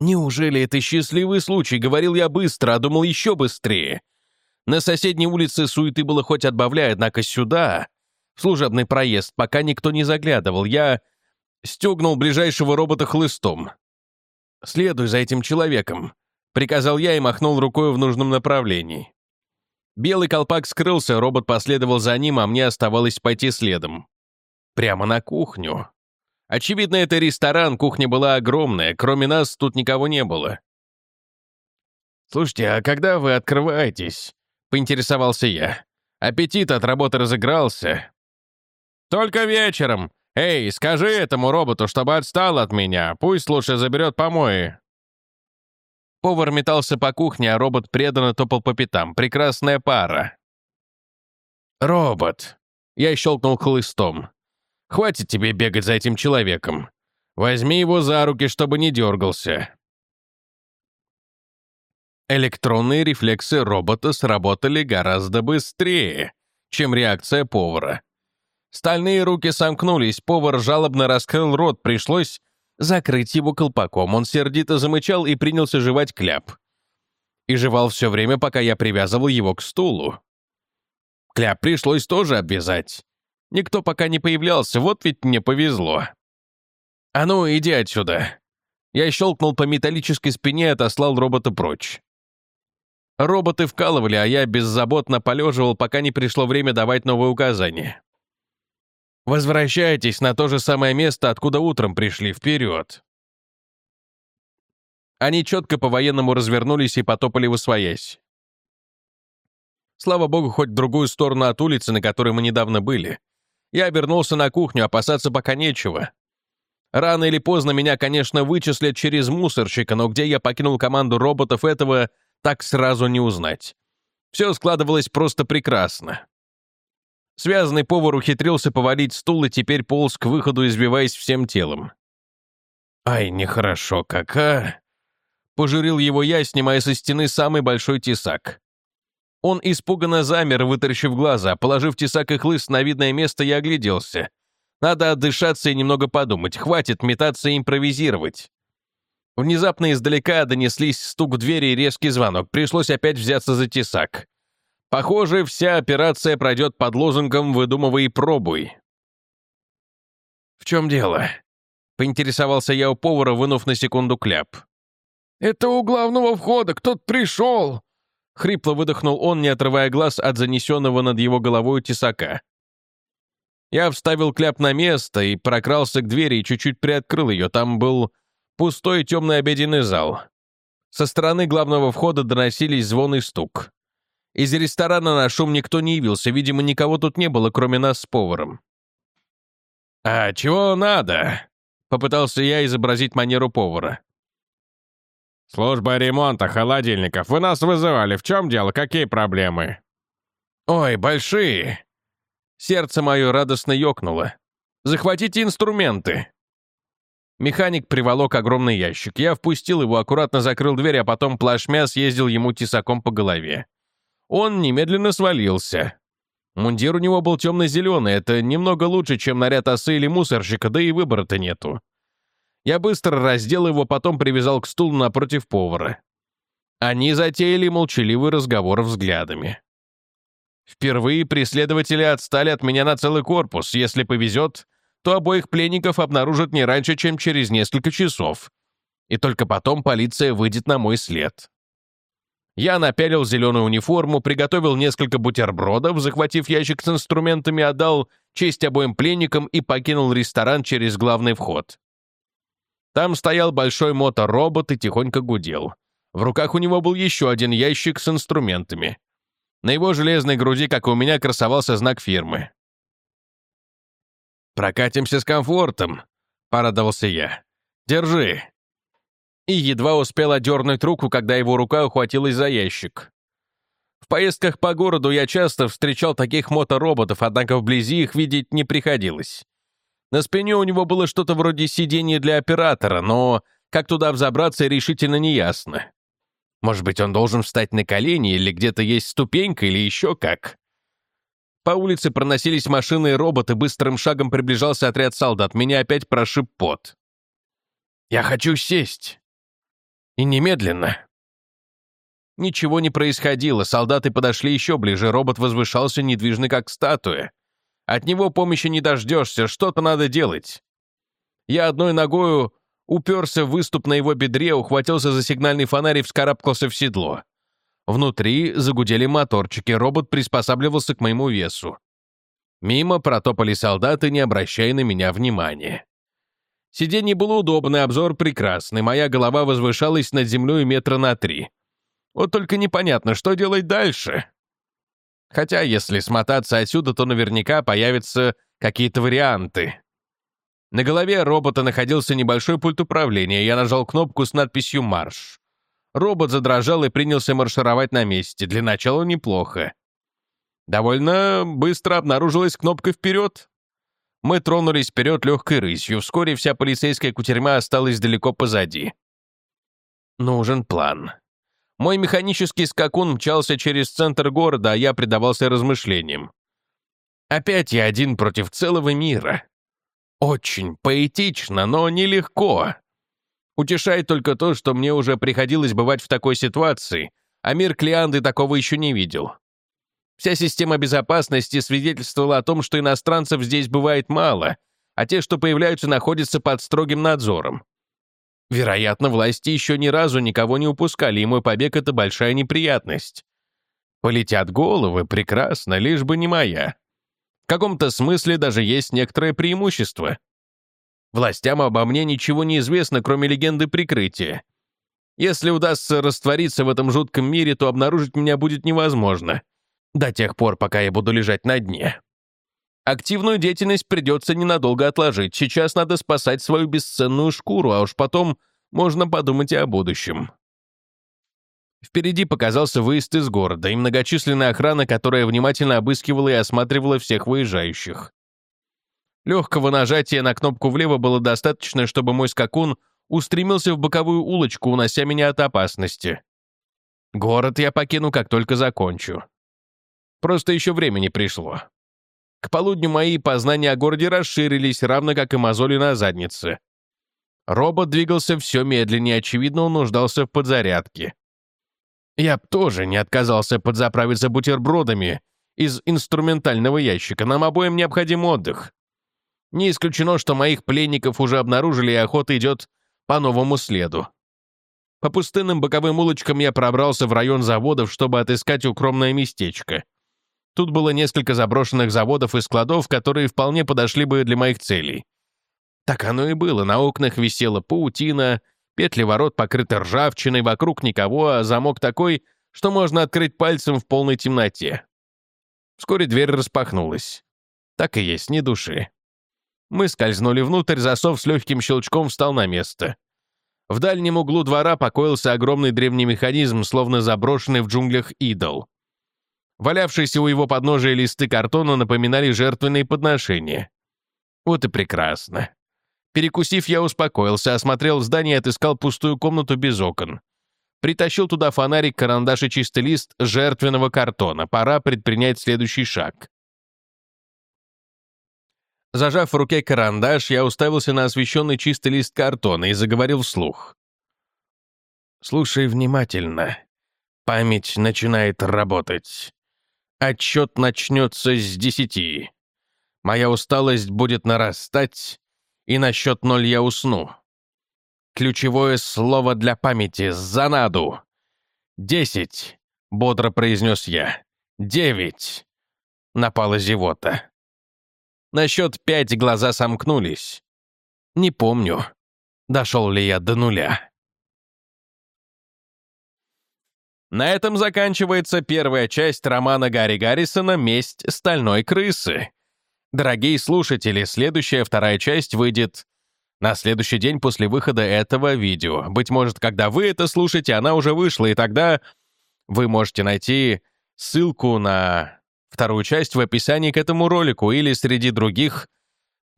«Неужели это счастливый случай?» — говорил я быстро, а думал еще быстрее. На соседней улице суеты было хоть отбавляй, однако сюда, в служебный проезд, пока никто не заглядывал, я стегнул ближайшего робота хлыстом. «Следуй за этим человеком. Приказал я и махнул рукой в нужном направлении. Белый колпак скрылся, робот последовал за ним, а мне оставалось пойти следом. Прямо на кухню. Очевидно, это ресторан, кухня была огромная, кроме нас тут никого не было. «Слушайте, а когда вы открываетесь?» — поинтересовался я. Аппетит от работы разыгрался. «Только вечером. Эй, скажи этому роботу, чтобы отстал от меня. Пусть лучше заберет помои». Повар метался по кухне, а робот преданно топал по пятам. Прекрасная пара. «Робот!» Я щелкнул хлыстом. «Хватит тебе бегать за этим человеком. Возьми его за руки, чтобы не дергался». Электронные рефлексы робота сработали гораздо быстрее, чем реакция повара. Стальные руки сомкнулись, повар жалобно раскрыл рот, пришлось закрыть его колпаком. Он сердито замычал и принялся жевать кляп. И жевал все время, пока я привязывал его к стулу. Кляп пришлось тоже обвязать. Никто пока не появлялся, вот ведь мне повезло. «А ну, иди отсюда!» Я щелкнул по металлической спине и отослал робота прочь. Роботы вкалывали, а я беззаботно полеживал, пока не пришло время давать новые указания. «Возвращайтесь на то же самое место, откуда утром пришли, вперед!» Они четко по-военному развернулись и потопали в освоясь. Слава богу, хоть в другую сторону от улицы, на которой мы недавно были. Я обернулся на кухню, опасаться пока нечего. Рано или поздно меня, конечно, вычислят через мусорщика, но где я покинул команду роботов, этого так сразу не узнать. Все складывалось просто прекрасно. Связанный повар ухитрился повалить стул и теперь полз к выходу, избиваясь всем телом. «Ай, нехорошо как, а!» Пожурил его я, снимая со стены самый большой тесак. Он испуганно замер, вытаращив глаза. Положив тесак и хлыст на видное место, я огляделся. Надо отдышаться и немного подумать. Хватит метаться и импровизировать. Внезапно издалека донеслись стук в двери и резкий звонок. Пришлось опять взяться за тесак. Похоже, вся операция пройдет под лозунгом «выдумывай и пробуй». «В чем дело?» — поинтересовался я у повара, вынув на секунду кляп. «Это у главного входа кто-то пришел!» — хрипло выдохнул он, не отрывая глаз от занесенного над его головой тесака. Я вставил кляп на место и прокрался к двери и чуть-чуть приоткрыл ее. Там был пустой темный обеденный зал. Со стороны главного входа доносились звон и стук. Из ресторана на шум никто не явился, видимо, никого тут не было, кроме нас с поваром. «А чего надо?» — попытался я изобразить манеру повара. «Служба ремонта холодильников. Вы нас вызывали. В чем дело? Какие проблемы?» «Ой, большие. Сердце мое радостно ёкнуло. «Захватите инструменты!» Механик приволок огромный ящик. Я впустил его, аккуратно закрыл дверь, а потом плашмя съездил ему тесаком по голове. Он немедленно свалился. Мундир у него был темно-зеленый, это немного лучше, чем наряд осы или мусорщика, да и выбора-то нету. Я быстро раздел его, потом привязал к стулу напротив повара. Они затеяли молчаливый разговор взглядами. Впервые преследователи отстали от меня на целый корпус. Если повезет, то обоих пленников обнаружат не раньше, чем через несколько часов. И только потом полиция выйдет на мой след. Я напялил зеленую униформу, приготовил несколько бутербродов, захватив ящик с инструментами, отдал честь обоим пленникам и покинул ресторан через главный вход. Там стоял большой моторобот и тихонько гудел. В руках у него был еще один ящик с инструментами. На его железной груди, как и у меня, красовался знак фирмы. «Прокатимся с комфортом», — порадовался я. «Держи». И едва успел одернуть руку, когда его рука ухватилась за ящик. В поездках по городу я часто встречал таких мотороботов, однако вблизи их видеть не приходилось. На спине у него было что-то вроде сидения для оператора, но как туда взобраться решительно неясно. Может быть, он должен встать на колени, или где-то есть ступенька, или еще как. По улице проносились машины и роботы, быстрым шагом приближался отряд солдат. Меня опять прошиб пот. «Я хочу сесть!» «И немедленно!» Ничего не происходило, солдаты подошли еще ближе, робот возвышался недвижный, как статуя. От него помощи не дождешься, что-то надо делать. Я одной ногою уперся в выступ на его бедре, ухватился за сигнальный фонарь и вскарабкался в седло. Внутри загудели моторчики, робот приспосабливался к моему весу. Мимо протопали солдаты, не обращая на меня внимания. Сиденье было удобное, обзор прекрасный, моя голова возвышалась над землей метра на три. Вот только непонятно, что делать дальше. Хотя, если смотаться отсюда, то наверняка появятся какие-то варианты. На голове робота находился небольшой пульт управления. Я нажал кнопку с надписью «Марш». Робот задрожал и принялся маршировать на месте. Для начала неплохо. Довольно быстро обнаружилась кнопка «Вперед». Мы тронулись вперед легкой рысью. Вскоре вся полицейская кутерьма осталась далеко позади. Нужен план. Мой механический скакун мчался через центр города, а я предавался размышлениям. Опять я один против целого мира. Очень поэтично, но нелегко. Утешает только то, что мне уже приходилось бывать в такой ситуации, а мир Клеанды такого еще не видел. Вся система безопасности свидетельствовала о том, что иностранцев здесь бывает мало, а те, что появляются, находятся под строгим надзором. Вероятно, власти еще ни разу никого не упускали, и мой побег — это большая неприятность. Полетят головы, прекрасно, лишь бы не моя. В каком-то смысле даже есть некоторое преимущество. Властям обо мне ничего не известно, кроме легенды прикрытия. Если удастся раствориться в этом жутком мире, то обнаружить меня будет невозможно — до тех пор, пока я буду лежать на дне. Активную деятельность придется ненадолго отложить. Сейчас надо спасать свою бесценную шкуру, а уж потом можно подумать и о будущем. Впереди показался выезд из города и многочисленная охрана, которая внимательно обыскивала и осматривала всех выезжающих. Легкого нажатия на кнопку влево было достаточно, чтобы мой скакун устремился в боковую улочку, унося меня от опасности. Город я покину, как только закончу. Просто еще времени пришло. К полудню мои познания о городе расширились, равно как и мозоли на заднице. Робот двигался все медленнее, очевидно, он нуждался в подзарядке. Я б тоже не отказался подзаправиться бутербродами из инструментального ящика. Нам обоим необходим отдых. Не исключено, что моих пленников уже обнаружили, и охота идет по новому следу. По пустынным боковым улочкам я пробрался в район заводов, чтобы отыскать укромное местечко. Тут было несколько заброшенных заводов и складов, которые вполне подошли бы для моих целей. Так оно и было. На окнах висела паутина, петли ворот покрыты ржавчиной, вокруг никого, а замок такой, что можно открыть пальцем в полной темноте. Вскоре дверь распахнулась. Так и есть, ни души. Мы скользнули внутрь, засов с легким щелчком встал на место. В дальнем углу двора покоился огромный древний механизм, словно заброшенный в джунглях идол. Валявшиеся у его подножия листы картона напоминали жертвенные подношения. Вот и прекрасно. Перекусив, я успокоился, осмотрел здание и отыскал пустую комнату без окон. Притащил туда фонарик, карандаш и чистый лист жертвенного картона. Пора предпринять следующий шаг. Зажав в руке карандаш, я уставился на освещенный чистый лист картона и заговорил вслух. «Слушай внимательно. Память начинает работать. Отчет начнется с десяти. Моя усталость будет нарастать, и на счет ноль я усну. Ключевое слово для памяти — занаду. «Десять», — бодро произнес я. «Девять». Напала зевота. На счет пять глаза сомкнулись. Не помню, дошел ли я до нуля. На этом заканчивается первая часть романа Гарри Гаррисона «Месть стальной крысы». Дорогие слушатели, следующая вторая часть выйдет на следующий день после выхода этого видео. Быть может, когда вы это слушаете, она уже вышла, и тогда вы можете найти ссылку на вторую часть в описании к этому ролику или среди других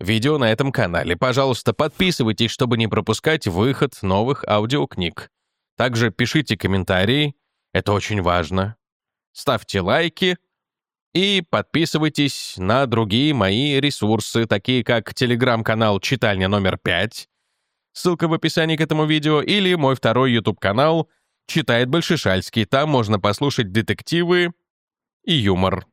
видео на этом канале. Пожалуйста, подписывайтесь, чтобы не пропускать выход новых аудиокниг. Также пишите комментарии, это очень важно. Ставьте лайки и подписывайтесь на другие мои ресурсы, такие как телеграм-канал «Читальня номер 5», ссылка в описании к этому видео, или мой второй YouTube-канал «Читает Большишальский». Там можно послушать детективы и юмор.